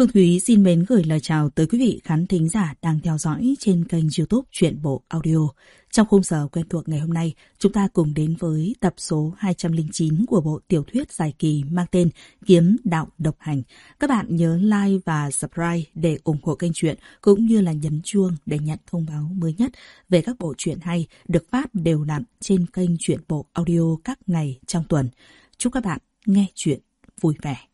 Phương Thúy xin mến gửi lời chào tới quý vị khán thính giả đang theo dõi trên kênh youtube Chuyện Bộ Audio. Trong khung giờ quen thuộc ngày hôm nay, chúng ta cùng đến với tập số 209 của bộ tiểu thuyết dài kỳ mang tên Kiếm Đạo Độc Hành. Các bạn nhớ like và subscribe để ủng hộ kênh truyện cũng như là nhấn chuông để nhận thông báo mới nhất về các bộ truyện hay được phát đều đặn trên kênh Chuyện Bộ Audio các ngày trong tuần. Chúc các bạn nghe chuyện vui vẻ.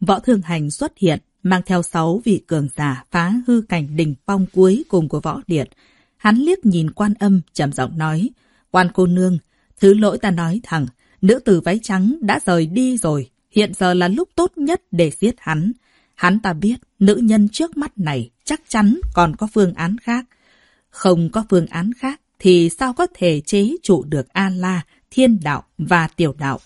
Võ Thương Hành xuất hiện, mang theo sáu vị cường giả phá hư cảnh đỉnh phong cuối cùng của võ điện. Hắn liếc nhìn quan âm, trầm giọng nói, quan cô nương, thứ lỗi ta nói thẳng, nữ tử váy trắng đã rời đi rồi, hiện giờ là lúc tốt nhất để giết hắn. Hắn ta biết, nữ nhân trước mắt này chắc chắn còn có phương án khác. Không có phương án khác, thì sao có thể chế trụ được A-la, thiên đạo và tiểu đạo?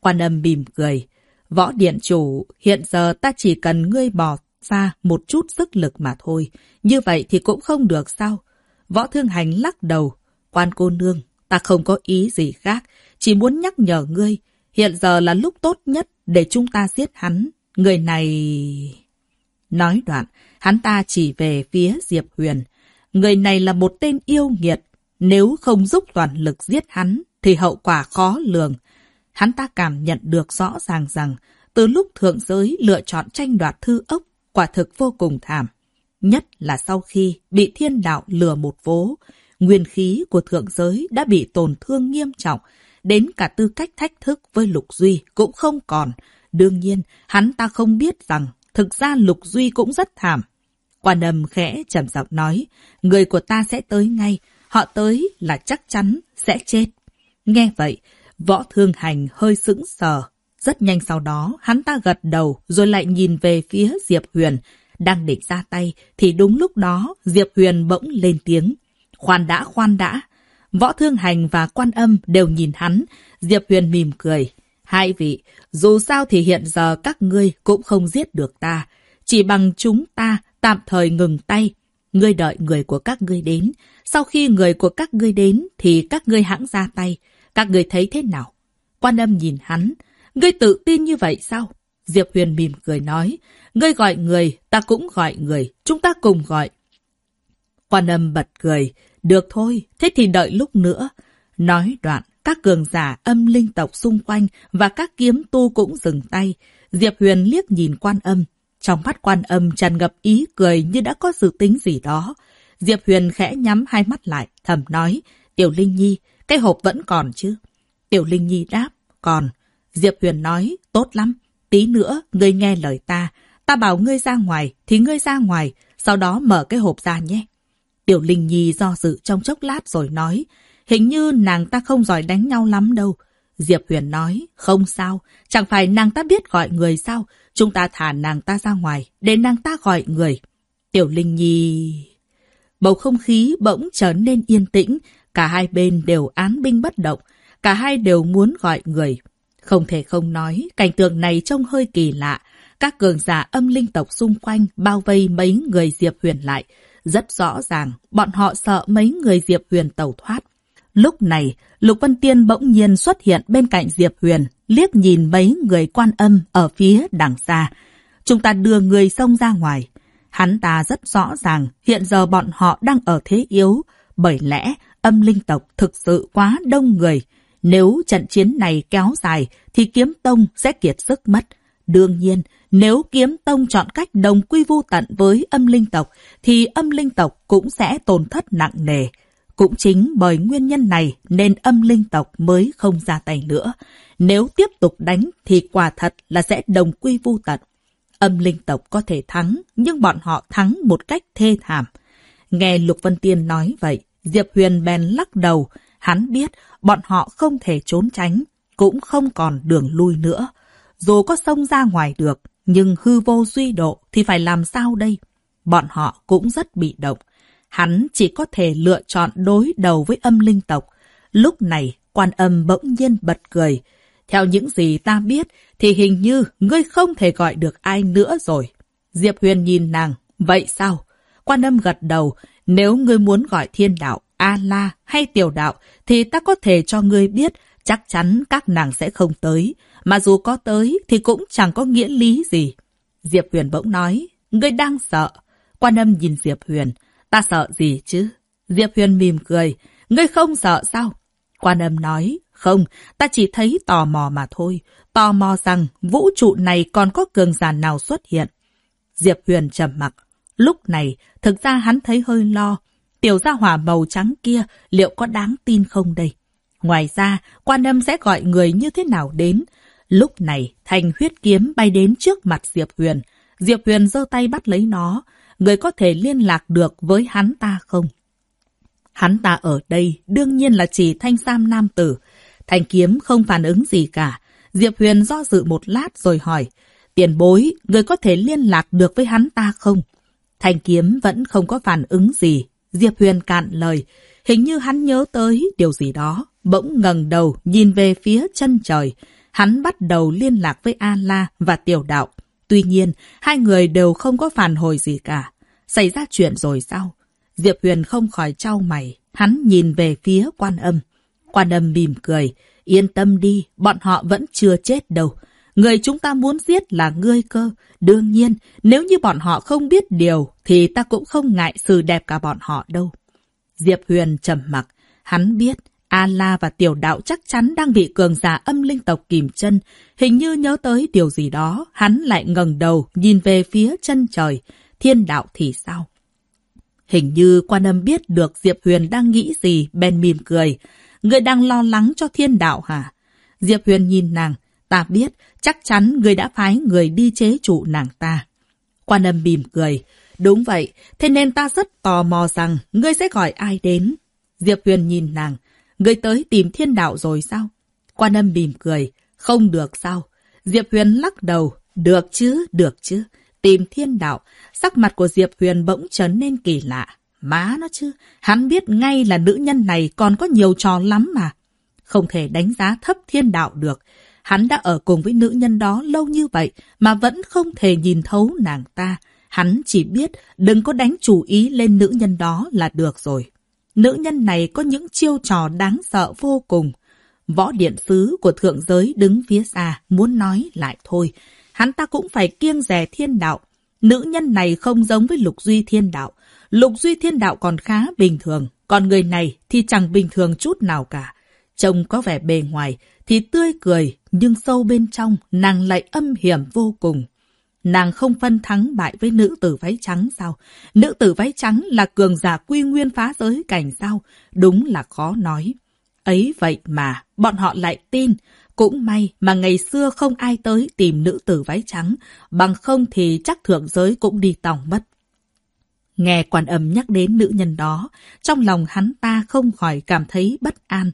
Quan âm bìm cười, Võ Điện Chủ, hiện giờ ta chỉ cần ngươi bỏ ra một chút sức lực mà thôi. Như vậy thì cũng không được sao? Võ Thương Hành lắc đầu. Quan cô nương, ta không có ý gì khác. Chỉ muốn nhắc nhở ngươi. Hiện giờ là lúc tốt nhất để chúng ta giết hắn. Người này... Nói đoạn, hắn ta chỉ về phía Diệp Huyền. Người này là một tên yêu nghiệt. Nếu không giúp toàn lực giết hắn, thì hậu quả khó lường hắn ta cảm nhận được rõ ràng rằng từ lúc thượng giới lựa chọn tranh đoạt thư ốc quả thực vô cùng thảm. Nhất là sau khi bị thiên đạo lừa một vố, nguyên khí của thượng giới đã bị tổn thương nghiêm trọng, đến cả tư cách thách thức với Lục Duy cũng không còn. Đương nhiên, hắn ta không biết rằng thực ra Lục Duy cũng rất thảm. Quan âm khẽ trầm giọng nói, người của ta sẽ tới ngay, họ tới là chắc chắn sẽ chết. Nghe vậy, Võ Thương Hành hơi sững sờ. Rất nhanh sau đó, hắn ta gật đầu rồi lại nhìn về phía Diệp Huyền. Đang định ra tay thì đúng lúc đó Diệp Huyền bỗng lên tiếng. Khoan đã, khoan đã. Võ Thương Hành và Quan Âm đều nhìn hắn. Diệp Huyền mỉm cười. Hai vị, dù sao thì hiện giờ các ngươi cũng không giết được ta. Chỉ bằng chúng ta tạm thời ngừng tay. Ngươi đợi người của các ngươi đến. Sau khi người của các ngươi đến thì các ngươi hãng ra tay. Các người thấy thế nào? Quan âm nhìn hắn. Ngươi tự tin như vậy sao? Diệp Huyền mỉm cười nói. Ngươi gọi người, ta cũng gọi người. Chúng ta cùng gọi. Quan âm bật cười. Được thôi, thế thì đợi lúc nữa. Nói đoạn, các cường giả âm linh tộc xung quanh và các kiếm tu cũng dừng tay. Diệp Huyền liếc nhìn quan âm. Trong mắt quan âm tràn ngập ý cười như đã có dự tính gì đó. Diệp Huyền khẽ nhắm hai mắt lại, thầm nói. Tiểu Linh Nhi, cái hộp vẫn còn chứ? Tiểu Linh Nhi đáp, còn. Diệp Huyền nói, tốt lắm. Tí nữa, ngươi nghe lời ta. Ta bảo ngươi ra ngoài, thì ngươi ra ngoài. Sau đó mở cái hộp ra nhé. Tiểu Linh Nhi do dự trong chốc lát rồi nói, hình như nàng ta không giỏi đánh nhau lắm đâu. Diệp Huyền nói, không sao, chẳng phải nàng ta biết gọi người sao, chúng ta thả nàng ta ra ngoài, để nàng ta gọi người. Tiểu Linh Nhi... Bầu không khí bỗng trở nên yên tĩnh, Cả hai bên đều án binh bất động, cả hai đều muốn gọi người. Không thể không nói, cảnh tượng này trông hơi kỳ lạ. Các cường giả âm linh tộc xung quanh bao vây mấy người Diệp Huyền lại. Rất rõ ràng, bọn họ sợ mấy người Diệp Huyền tẩu thoát. Lúc này, Lục Vân Tiên bỗng nhiên xuất hiện bên cạnh Diệp Huyền, liếc nhìn mấy người quan âm ở phía đằng xa. Chúng ta đưa người xông ra ngoài. Hắn ta rất rõ ràng, hiện giờ bọn họ đang ở thế yếu. Bởi lẽ, âm linh tộc thực sự quá đông người. Nếu trận chiến này kéo dài thì kiếm tông sẽ kiệt sức mất. Đương nhiên, nếu kiếm tông chọn cách đồng quy vu tận với âm linh tộc thì âm linh tộc cũng sẽ tổn thất nặng nề. Cũng chính bởi nguyên nhân này nên âm linh tộc mới không ra tay nữa. Nếu tiếp tục đánh thì quả thật là sẽ đồng quy vu tận. Âm linh tộc có thể thắng, nhưng bọn họ thắng một cách thê thảm. Nghe Lục Vân Tiên nói vậy, Diệp Huyền bèn lắc đầu. Hắn biết bọn họ không thể trốn tránh, cũng không còn đường lui nữa. Dù có sông ra ngoài được, nhưng hư vô duy độ thì phải làm sao đây? Bọn họ cũng rất bị động. Hắn chỉ có thể lựa chọn đối đầu với âm linh tộc. Lúc này, quan âm bỗng nhiên bật cười. Theo những gì ta biết, thì hình như ngươi không thể gọi được ai nữa rồi. Diệp Huyền nhìn nàng, vậy sao? Quan âm gật đầu, nếu ngươi muốn gọi thiên đạo, A-la hay tiểu đạo, thì ta có thể cho ngươi biết chắc chắn các nàng sẽ không tới. Mà dù có tới thì cũng chẳng có nghĩa lý gì. Diệp Huyền bỗng nói, ngươi đang sợ. Quan âm nhìn Diệp Huyền, ta sợ gì chứ? Diệp Huyền mỉm cười, ngươi không sợ sao? Quan âm nói, không, ta chỉ thấy tò mò mà thôi. Tò mò rằng vũ trụ này còn có cường giả nào xuất hiện. Diệp Huyền trầm mặc. Lúc này, thực ra hắn thấy hơi lo. Tiểu gia hỏa màu trắng kia liệu có đáng tin không đây? Ngoài ra, quan âm sẽ gọi người như thế nào đến? Lúc này, thành huyết kiếm bay đến trước mặt Diệp Huyền. Diệp Huyền giơ tay bắt lấy nó. Người có thể liên lạc được với hắn ta không? Hắn ta ở đây đương nhiên là chỉ thanh sam nam tử. Thanh kiếm không phản ứng gì cả. Diệp Huyền do dự một lát rồi hỏi. Tiền bối, người có thể liên lạc được với hắn ta không? Thanh kiếm vẫn không có phản ứng gì. Diệp Huyền cạn lời. Hình như hắn nhớ tới điều gì đó. Bỗng ngẩng đầu nhìn về phía chân trời. Hắn bắt đầu liên lạc với A-La và Tiểu Đạo. Tuy nhiên, hai người đều không có phản hồi gì cả. Xảy ra chuyện rồi sao? Diệp Huyền không khỏi trao mày. Hắn nhìn về phía quan âm. Quan âm mỉm cười. Yên tâm đi, bọn họ vẫn chưa chết đâu. Người chúng ta muốn giết là ngươi cơ. Đương nhiên, nếu như bọn họ không biết điều, thì ta cũng không ngại sự đẹp cả bọn họ đâu. Diệp Huyền trầm mặc. Hắn biết, A-La và tiểu đạo chắc chắn đang bị cường giả âm linh tộc kìm chân. Hình như nhớ tới điều gì đó, hắn lại ngẩng đầu, nhìn về phía chân trời. Thiên đạo thì sao? Hình như quan âm biết được Diệp Huyền đang nghĩ gì, bèn mỉm cười. Người đang lo lắng cho thiên đạo hả? Diệp Huyền nhìn nàng. Ta biết, chắc chắn người đã phái người đi chế trụ nàng ta. Quan âm mỉm cười. Đúng vậy, thế nên ta rất tò mò rằng ngươi sẽ gọi ai đến. Diệp Huyền nhìn nàng. Ngươi tới tìm thiên đạo rồi sao? Quan âm mỉm cười. Không được sao? Diệp Huyền lắc đầu. Được chứ, được chứ. Tìm thiên đạo. Sắc mặt của Diệp Huyền bỗng trở nên kỳ lạ. Má nó chứ, hắn biết ngay là nữ nhân này còn có nhiều trò lắm mà. Không thể đánh giá thấp thiên đạo được. Hắn đã ở cùng với nữ nhân đó lâu như vậy mà vẫn không thể nhìn thấu nàng ta. Hắn chỉ biết đừng có đánh chủ ý lên nữ nhân đó là được rồi. Nữ nhân này có những chiêu trò đáng sợ vô cùng. Võ điện sứ của thượng giới đứng phía xa, muốn nói lại thôi. Hắn ta cũng phải kiêng rè thiên đạo. Nữ nhân này không giống với lục duy thiên đạo. Lục duy thiên đạo còn khá bình thường, còn người này thì chẳng bình thường chút nào cả. Trông có vẻ bề ngoài thì tươi cười, nhưng sâu bên trong nàng lại âm hiểm vô cùng. Nàng không phân thắng bại với nữ tử váy trắng sao? Nữ tử váy trắng là cường giả quy nguyên phá giới cảnh sao? Đúng là khó nói. Ấy vậy mà, bọn họ lại tin. Cũng may mà ngày xưa không ai tới tìm nữ tử váy trắng, bằng không thì chắc thượng giới cũng đi tòng mất. Nghe quan âm nhắc đến nữ nhân đó, trong lòng hắn ta không khỏi cảm thấy bất an.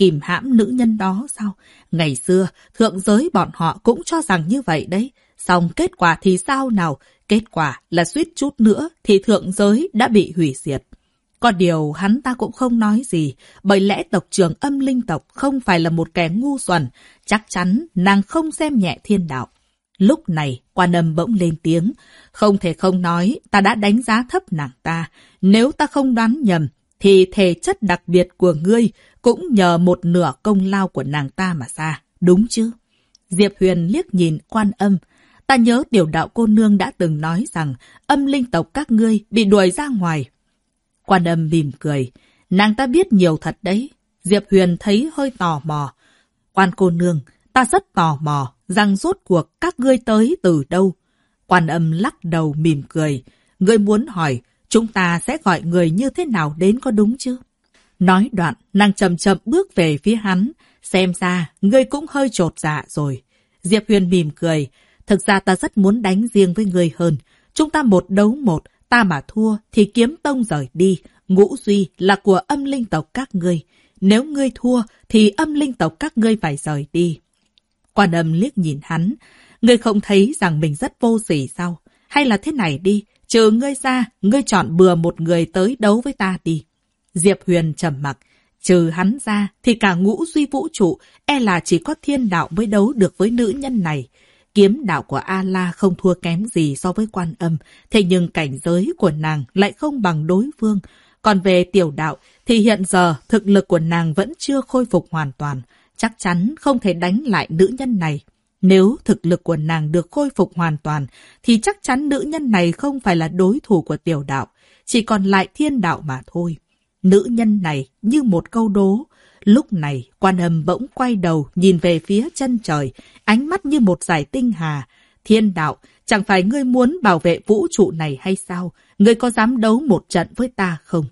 Kìm hãm nữ nhân đó sao? Ngày xưa, thượng giới bọn họ cũng cho rằng như vậy đấy. Xong kết quả thì sao nào? Kết quả là suýt chút nữa thì thượng giới đã bị hủy diệt. Có điều hắn ta cũng không nói gì, bởi lẽ tộc trưởng âm linh tộc không phải là một kẻ ngu xuẩn, chắc chắn nàng không xem nhẹ thiên đạo. Lúc này, quan âm bỗng lên tiếng, không thể không nói, ta đã đánh giá thấp nàng ta. Nếu ta không đoán nhầm, thì thể chất đặc biệt của ngươi cũng nhờ một nửa công lao của nàng ta mà ra, đúng chứ? Diệp Huyền liếc nhìn quan âm, Ta nhớ tiểu đạo cô nương đã từng nói rằng âm linh tộc các ngươi bị đuổi ra ngoài. Quan âm mỉm cười. Nàng ta biết nhiều thật đấy. Diệp Huyền thấy hơi tò mò. Quan cô nương, ta rất tò mò rằng rốt cuộc các ngươi tới từ đâu. Quan âm lắc đầu mỉm cười. Ngươi muốn hỏi, chúng ta sẽ gọi người như thế nào đến có đúng chứ? Nói đoạn, nàng chậm chậm bước về phía hắn. Xem ra, ngươi cũng hơi trột dạ rồi. Diệp Huyền mỉm cười. Thực ra ta rất muốn đánh riêng với ngươi hơn. Chúng ta một đấu một, ta mà thua thì kiếm tông rời đi. Ngũ duy là của âm linh tộc các ngươi. Nếu ngươi thua thì âm linh tộc các ngươi phải rời đi. Quan âm liếc nhìn hắn. Ngươi không thấy rằng mình rất vô sỉ sao? Hay là thế này đi, trừ ngươi ra, ngươi chọn bừa một người tới đấu với ta đi. Diệp Huyền trầm mặc. Trừ hắn ra thì cả ngũ duy vũ trụ e là chỉ có thiên đạo mới đấu được với nữ nhân này. Kiếm đạo của A-la không thua kém gì so với quan âm, thế nhưng cảnh giới của nàng lại không bằng đối phương. Còn về tiểu đạo thì hiện giờ thực lực của nàng vẫn chưa khôi phục hoàn toàn, chắc chắn không thể đánh lại nữ nhân này. Nếu thực lực của nàng được khôi phục hoàn toàn, thì chắc chắn nữ nhân này không phải là đối thủ của tiểu đạo, chỉ còn lại thiên đạo mà thôi. Nữ nhân này như một câu đố. Lúc này, quan âm bỗng quay đầu nhìn về phía chân trời, ánh mắt như một giải tinh hà. Thiên đạo, chẳng phải ngươi muốn bảo vệ vũ trụ này hay sao? Ngươi có dám đấu một trận với ta không?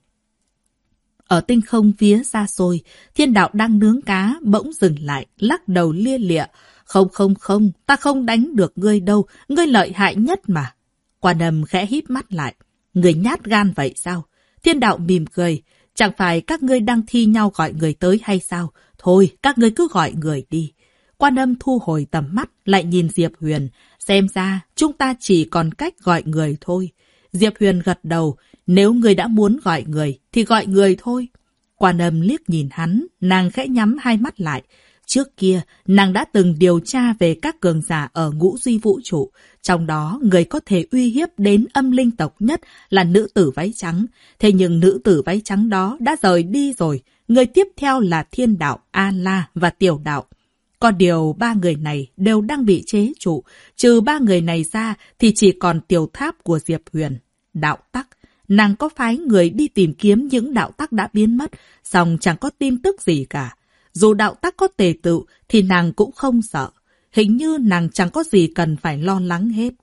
Ở tinh không phía xa xôi, thiên đạo đang nướng cá, bỗng dừng lại, lắc đầu lia lịa. Không không không, ta không đánh được ngươi đâu, ngươi lợi hại nhất mà. Quan âm khẽ híp mắt lại. Người nhát gan vậy sao? Thiên đạo mỉm cười. Chẳng phải các ngươi đang thi nhau gọi người tới hay sao? Thôi, các ngươi cứ gọi người đi. Quan âm thu hồi tầm mắt, lại nhìn Diệp Huyền. Xem ra, chúng ta chỉ còn cách gọi người thôi. Diệp Huyền gật đầu. Nếu người đã muốn gọi người, thì gọi người thôi. Quan âm liếc nhìn hắn, nàng khẽ nhắm hai mắt lại. Trước kia, nàng đã từng điều tra về các cường giả ở ngũ duy vũ trụ. Trong đó, người có thể uy hiếp đến âm linh tộc nhất là nữ tử váy trắng. Thế nhưng nữ tử váy trắng đó đã rời đi rồi. Người tiếp theo là thiên đạo, A-la và tiểu đạo. Còn điều ba người này đều đang bị chế trụ. Trừ ba người này ra thì chỉ còn tiểu tháp của Diệp Huyền. Đạo tắc. Nàng có phái người đi tìm kiếm những đạo tắc đã biến mất, song chẳng có tin tức gì cả. Dù đạo tắc có tề tự thì nàng cũng không sợ. Hình như nàng chẳng có gì cần phải lo lắng hết.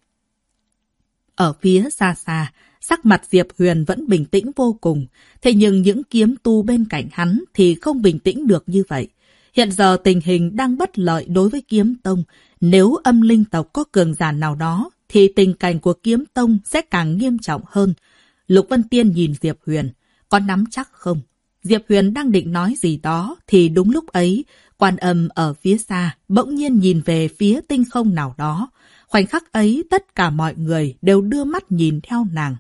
Ở phía xa xa, sắc mặt Diệp Huyền vẫn bình tĩnh vô cùng. Thế nhưng những kiếm tu bên cạnh hắn thì không bình tĩnh được như vậy. Hiện giờ tình hình đang bất lợi đối với kiếm tông. Nếu âm linh tộc có cường giả nào đó, thì tình cảnh của kiếm tông sẽ càng nghiêm trọng hơn. Lục Vân Tiên nhìn Diệp Huyền, có nắm chắc không? Diệp Huyền đang định nói gì đó, thì đúng lúc ấy, quan âm ở phía xa bỗng nhiên nhìn về phía tinh không nào đó. Khoảnh khắc ấy, tất cả mọi người đều đưa mắt nhìn theo nàng.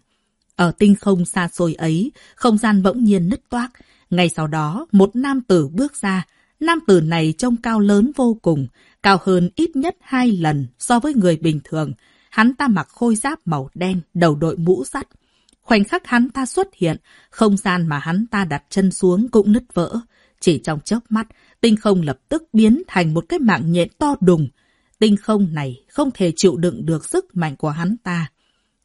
Ở tinh không xa xôi ấy, không gian bỗng nhiên nứt toác. Ngay sau đó, một nam tử bước ra. Nam tử này trông cao lớn vô cùng, cao hơn ít nhất hai lần so với người bình thường. Hắn ta mặc khôi giáp màu đen, đầu đội mũ sắt. Khoảnh khắc hắn ta xuất hiện, không gian mà hắn ta đặt chân xuống cũng nứt vỡ. Chỉ trong chớp mắt, tinh không lập tức biến thành một cái mạng nhện to đùng. Tinh không này không thể chịu đựng được sức mạnh của hắn ta.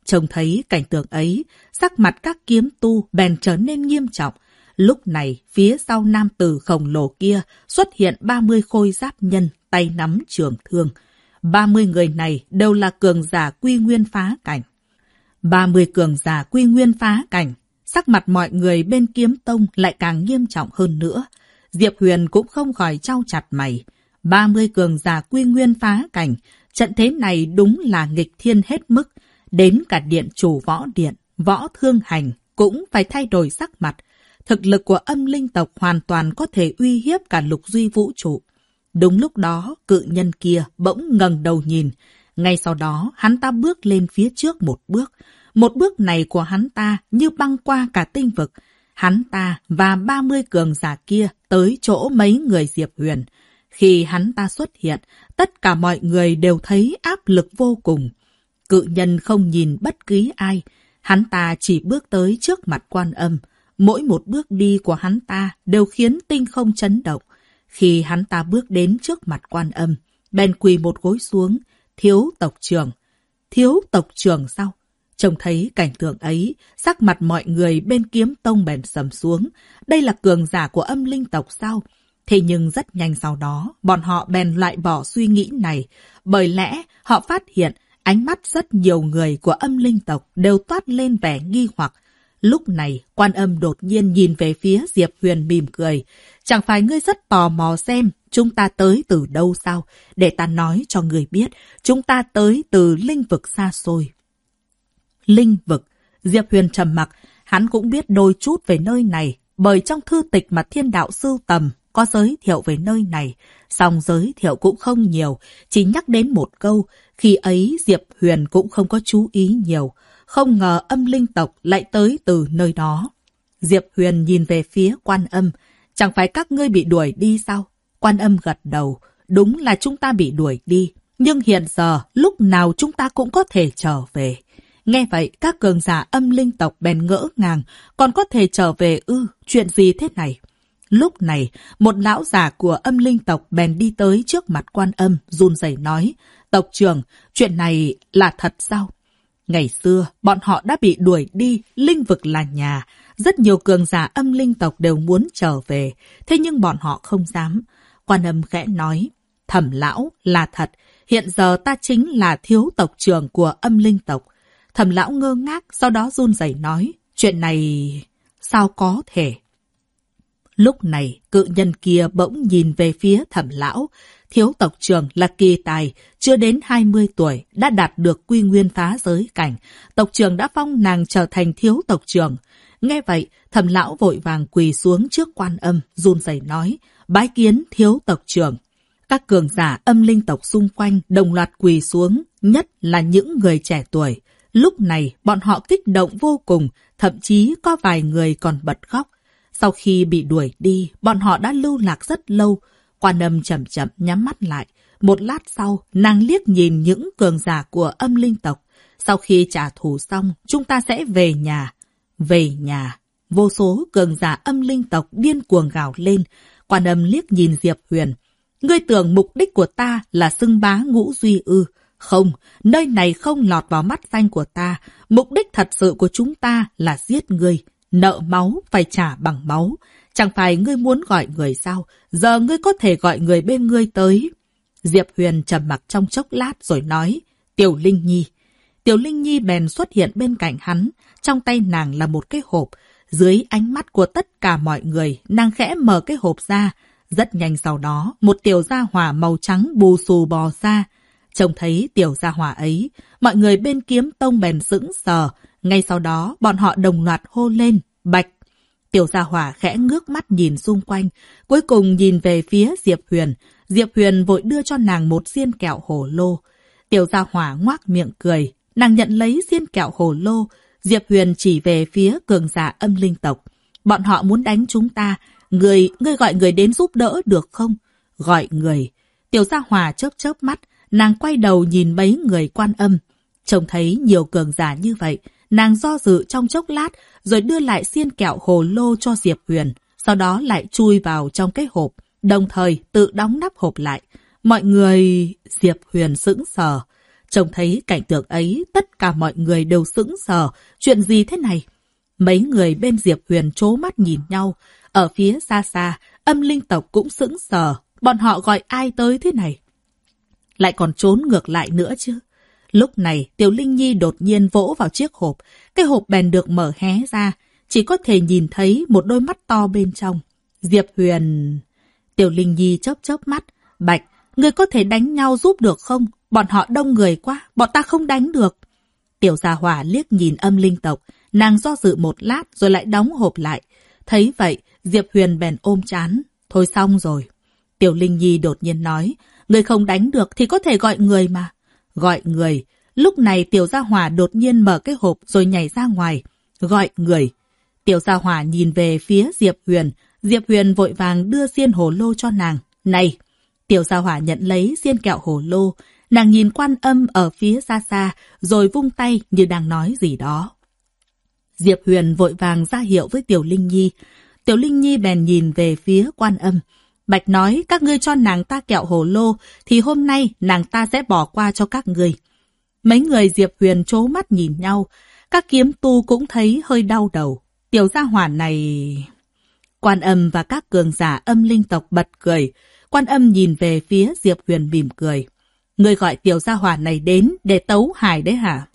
Trông thấy cảnh tượng ấy, sắc mặt các kiếm tu bèn trở nên nghiêm trọng. Lúc này, phía sau nam tử khổng lồ kia xuất hiện 30 khôi giáp nhân, tay nắm trường thương. 30 người này đều là cường giả quy nguyên phá cảnh. 30 cường giả quy nguyên phá cảnh, sắc mặt mọi người bên kiếm tông lại càng nghiêm trọng hơn nữa. Diệp Huyền cũng không khỏi trao chặt mày. 30 cường giả quy nguyên phá cảnh, trận thế này đúng là nghịch thiên hết mức. Đến cả điện chủ võ điện, võ thương hành cũng phải thay đổi sắc mặt. Thực lực của âm linh tộc hoàn toàn có thể uy hiếp cả lục duy vũ trụ. Đúng lúc đó, cự nhân kia bỗng ngẩng đầu nhìn. Ngay sau đó, hắn ta bước lên phía trước một bước. Một bước này của hắn ta như băng qua cả tinh vực. Hắn ta và 30 cường giả kia tới chỗ mấy người Diệp Huyền. Khi hắn ta xuất hiện, tất cả mọi người đều thấy áp lực vô cùng. Cự nhân không nhìn bất cứ ai. Hắn ta chỉ bước tới trước mặt quan âm. Mỗi một bước đi của hắn ta đều khiến tinh không chấn động. Khi hắn ta bước đến trước mặt quan âm, bèn quỳ một gối xuống, thiếu tộc trưởng. Thiếu tộc trưởng sao? Trông thấy cảnh tượng ấy, sắc mặt mọi người bên kiếm tông bèn sầm xuống. Đây là cường giả của âm linh tộc sao? Thế nhưng rất nhanh sau đó, bọn họ bèn lại bỏ suy nghĩ này. Bởi lẽ, họ phát hiện ánh mắt rất nhiều người của âm linh tộc đều toát lên vẻ nghi hoặc. Lúc này, quan âm đột nhiên nhìn về phía Diệp Huyền mỉm cười. Chẳng phải ngươi rất tò mò xem chúng ta tới từ đâu sao? Để ta nói cho người biết, chúng ta tới từ linh vực xa xôi linh vực. Diệp Huyền trầm mặc, hắn cũng biết đôi chút về nơi này, bởi trong thư tịch mà thiên đạo sưu tầm có giới thiệu về nơi này, song giới thiệu cũng không nhiều, chỉ nhắc đến một câu, khi ấy Diệp Huyền cũng không có chú ý nhiều, không ngờ âm linh tộc lại tới từ nơi đó. Diệp Huyền nhìn về phía quan âm, chẳng phải các ngươi bị đuổi đi sao? Quan âm gật đầu, đúng là chúng ta bị đuổi đi, nhưng hiện giờ lúc nào chúng ta cũng có thể trở về. Nghe vậy, các cường giả âm linh tộc bèn ngỡ ngàng, còn có thể trở về ư, chuyện gì thế này? Lúc này, một lão già của âm linh tộc bèn đi tới trước mặt quan âm, run rẩy nói, Tộc trưởng, chuyện này là thật sao? Ngày xưa, bọn họ đã bị đuổi đi, linh vực là nhà. Rất nhiều cường giả âm linh tộc đều muốn trở về, thế nhưng bọn họ không dám. Quan âm khẽ nói, thẩm lão là thật, hiện giờ ta chính là thiếu tộc trưởng của âm linh tộc. Thẩm lão ngơ ngác, sau đó run rẩy nói, chuyện này sao có thể? Lúc này, cự nhân kia bỗng nhìn về phía thẩm lão. Thiếu tộc trưởng là kỳ tài, chưa đến 20 tuổi, đã đạt được quy nguyên phá giới cảnh. Tộc trưởng đã phong nàng trở thành thiếu tộc trưởng. Nghe vậy, thẩm lão vội vàng quỳ xuống trước quan âm, run rẩy nói, bái kiến thiếu tộc trưởng. Các cường giả âm linh tộc xung quanh đồng loạt quỳ xuống, nhất là những người trẻ tuổi. Lúc này, bọn họ kích động vô cùng, thậm chí có vài người còn bật khóc. Sau khi bị đuổi đi, bọn họ đã lưu lạc rất lâu. Quan âm chậm chậm nhắm mắt lại. Một lát sau, nàng liếc nhìn những cường giả của âm linh tộc. Sau khi trả thù xong, chúng ta sẽ về nhà. Về nhà. Vô số cường giả âm linh tộc điên cuồng gào lên. Quan âm liếc nhìn Diệp Huyền. Ngươi tưởng mục đích của ta là xưng bá ngũ duy ư. Không, nơi này không lọt vào mắt danh của ta. Mục đích thật sự của chúng ta là giết ngươi. Nợ máu phải trả bằng máu. Chẳng phải ngươi muốn gọi người sao? Giờ ngươi có thể gọi người bên ngươi tới. Diệp Huyền trầm mặc trong chốc lát rồi nói. Tiểu Linh Nhi. Tiểu Linh Nhi bèn xuất hiện bên cạnh hắn. Trong tay nàng là một cái hộp. Dưới ánh mắt của tất cả mọi người, nàng khẽ mở cái hộp ra. Rất nhanh sau đó, một tiểu gia hỏa màu trắng bù xù bò ra. Trông thấy tiểu gia hỏa ấy, mọi người bên kiếm tông bèn sững sờ, ngay sau đó, bọn họ đồng loạt hô lên, bạch. Tiểu gia hỏa khẽ ngước mắt nhìn xung quanh, cuối cùng nhìn về phía Diệp Huyền. Diệp Huyền vội đưa cho nàng một xiên kẹo hổ lô. Tiểu gia hỏa ngoác miệng cười, nàng nhận lấy xiên kẹo hổ lô. Diệp Huyền chỉ về phía cường giả âm linh tộc. Bọn họ muốn đánh chúng ta, người, ngươi gọi người đến giúp đỡ được không? Gọi người. Tiểu gia hỏa chớp chớp mắt, nàng quay đầu nhìn mấy người quan âm. Trông thấy nhiều cường giả như vậy, Nàng do dự trong chốc lát, rồi đưa lại xiên kẹo hồ lô cho Diệp Huyền, sau đó lại chui vào trong cái hộp, đồng thời tự đóng nắp hộp lại. Mọi người... Diệp Huyền sững sờ. Trông thấy cảnh tượng ấy, tất cả mọi người đều sững sờ. Chuyện gì thế này? Mấy người bên Diệp Huyền trố mắt nhìn nhau. Ở phía xa xa, âm linh tộc cũng sững sờ. Bọn họ gọi ai tới thế này? Lại còn trốn ngược lại nữa chứ? Lúc này, Tiểu Linh Nhi đột nhiên vỗ vào chiếc hộp. Cái hộp bèn được mở hé ra. Chỉ có thể nhìn thấy một đôi mắt to bên trong. Diệp Huyền... Tiểu Linh Nhi chớp chớp mắt. Bạch, người có thể đánh nhau giúp được không? Bọn họ đông người quá, bọn ta không đánh được. Tiểu Gia Hỏa liếc nhìn âm linh tộc. Nàng do dự một lát rồi lại đóng hộp lại. Thấy vậy, Diệp Huyền bèn ôm chán. Thôi xong rồi. Tiểu Linh Nhi đột nhiên nói. Người không đánh được thì có thể gọi người mà gọi người. Lúc này Tiểu Gia Hòa đột nhiên mở cái hộp rồi nhảy ra ngoài. Gọi người. Tiểu Gia Hòa nhìn về phía Diệp Huyền. Diệp Huyền vội vàng đưa xiên hồ lô cho nàng. Này! Tiểu Gia Hòa nhận lấy xiên kẹo hồ lô. Nàng nhìn quan âm ở phía xa xa, rồi vung tay như đang nói gì đó. Diệp Huyền vội vàng ra hiệu với Tiểu Linh Nhi. Tiểu Linh Nhi bèn nhìn về phía quan âm. Bạch nói các ngươi cho nàng ta kẹo hồ lô, thì hôm nay nàng ta sẽ bỏ qua cho các ngươi. Mấy người Diệp Huyền chố mắt nhìn nhau, các kiếm tu cũng thấy hơi đau đầu. Tiểu gia hỏa này... Quan âm và các cường giả âm linh tộc bật cười. Quan âm nhìn về phía Diệp Huyền mỉm cười. Người gọi tiểu gia hỏa này đến để tấu hài đấy hả?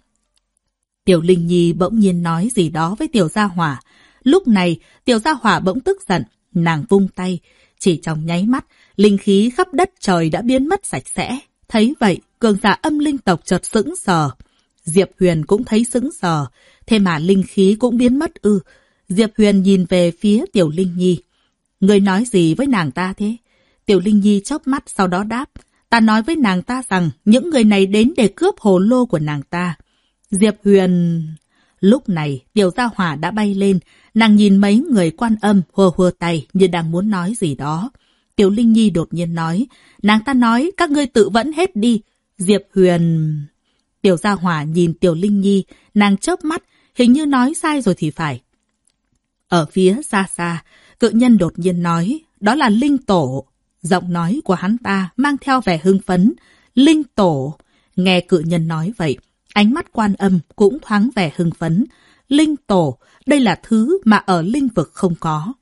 Tiểu Linh Nhi bỗng nhiên nói gì đó với tiểu gia hỏa. Lúc này, tiểu gia hỏa bỗng tức giận, nàng vung tay, chỉ trong nháy mắt, linh khí khắp đất trời đã biến mất sạch sẽ. Thấy vậy, cường giả âm linh tộc chợt sững sờ. Diệp Huyền cũng thấy sững sờ, thế mà linh khí cũng biến mất ư. Diệp Huyền nhìn về phía Tiểu Linh Nhi. Người nói gì với nàng ta thế? Tiểu Linh Nhi chớp mắt sau đó đáp. Ta nói với nàng ta rằng những người này đến để cướp hồ lô của nàng ta. Diệp Huyền... Lúc này, Tiểu Gia Hỏa đã bay lên, nàng nhìn mấy người quan âm hùa hùa tay như đang muốn nói gì đó. Tiểu Linh Nhi đột nhiên nói, nàng ta nói các ngươi tự vẫn hết đi. Diệp Huyền... Tiểu Gia Hỏa nhìn Tiểu Linh Nhi, nàng chớp mắt, hình như nói sai rồi thì phải. Ở phía xa xa, cự nhân đột nhiên nói, đó là linh tổ. Giọng nói của hắn ta mang theo vẻ hưng phấn. Linh tổ. Nghe cự nhân nói vậy, ánh mắt quan âm cũng thoáng vẻ hưng phấn. Linh tổ, đây là thứ mà ở linh vực không có.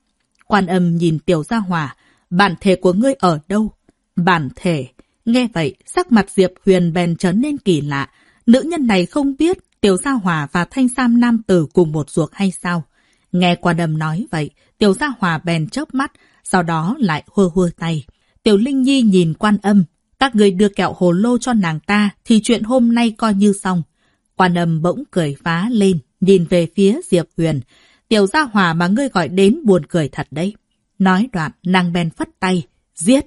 Quan âm nhìn tiểu gia hòa bản thể của ngươi ở đâu? Bản thể. Nghe vậy, sắc mặt Diệp Huyền bèn trở nên kỳ lạ. Nữ nhân này không biết tiểu gia hòa và thanh sam nam tử cùng một ruột hay sao? Nghe quan âm nói vậy, tiểu gia hòa bèn chớp mắt, sau đó lại hơ hơ tay. Tiểu Linh Nhi nhìn quan âm, các người đưa kẹo hồ lô cho nàng ta thì chuyện hôm nay coi như xong. Quan âm bỗng cười phá lên, nhìn về phía Diệp Huyền. Tiểu gia hỏa mà ngươi gọi đến buồn cười thật đấy. Nói đoạn, nàng bèn phất tay, giết.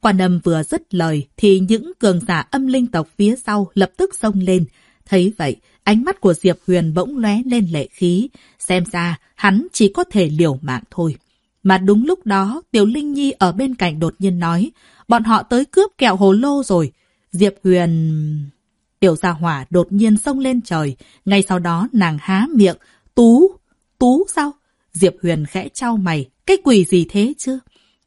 Quan âm vừa dứt lời thì những cường giả âm linh tộc phía sau lập tức xông lên. Thấy vậy, ánh mắt của Diệp Huyền bỗng lóe lên lệ khí. Xem ra, hắn chỉ có thể liều mạng thôi. Mà đúng lúc đó, Tiểu Linh Nhi ở bên cạnh đột nhiên nói, bọn họ tới cướp kẹo hồ lô rồi. Diệp Huyền... Tiểu gia hỏa đột nhiên xông lên trời, ngay sau đó nàng há miệng, tú, tú sao? Diệp Huyền khẽ trao mày, cái quỷ gì thế chứ?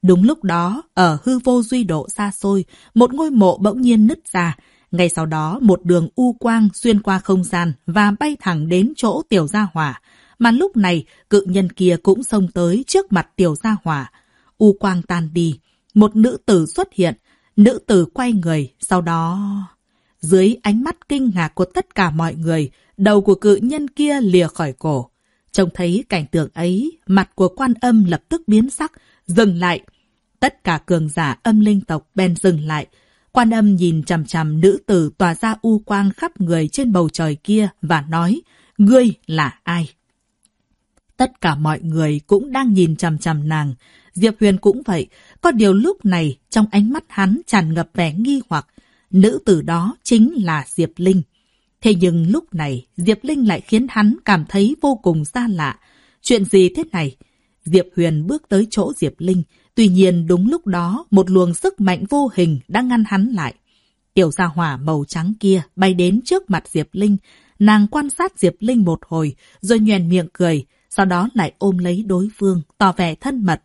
Đúng lúc đó, ở hư vô duy độ xa xôi, một ngôi mộ bỗng nhiên nứt ra. Ngay sau đó, một đường u quang xuyên qua không gian và bay thẳng đến chỗ tiểu gia hỏa. Mà lúc này, cự nhân kia cũng xông tới trước mặt tiểu gia hỏa. U quang tan đi. Một nữ tử xuất hiện. Nữ tử quay người, sau đó... Dưới ánh mắt kinh ngạc của tất cả mọi người, đầu của cự nhân kia lìa khỏi cổ. Trông thấy cảnh tượng ấy, mặt của quan âm lập tức biến sắc, dừng lại. Tất cả cường giả âm linh tộc bèn dừng lại. Quan âm nhìn chằm chằm nữ tử tỏa ra u quang khắp người trên bầu trời kia và nói, ngươi là ai? Tất cả mọi người cũng đang nhìn chằm chằm nàng. Diệp Huyền cũng vậy. Có điều lúc này, trong ánh mắt hắn tràn ngập vẻ nghi hoặc. Nữ tử đó chính là Diệp Linh. Thế nhưng lúc này, Diệp Linh lại khiến hắn cảm thấy vô cùng xa lạ. Chuyện gì thế này? Diệp Huyền bước tới chỗ Diệp Linh. Tuy nhiên đúng lúc đó, một luồng sức mạnh vô hình đã ngăn hắn lại. Tiểu gia hỏa màu trắng kia bay đến trước mặt Diệp Linh. Nàng quan sát Diệp Linh một hồi, rồi nhoèn miệng cười, sau đó lại ôm lấy đối phương, tỏ vẻ thân mật.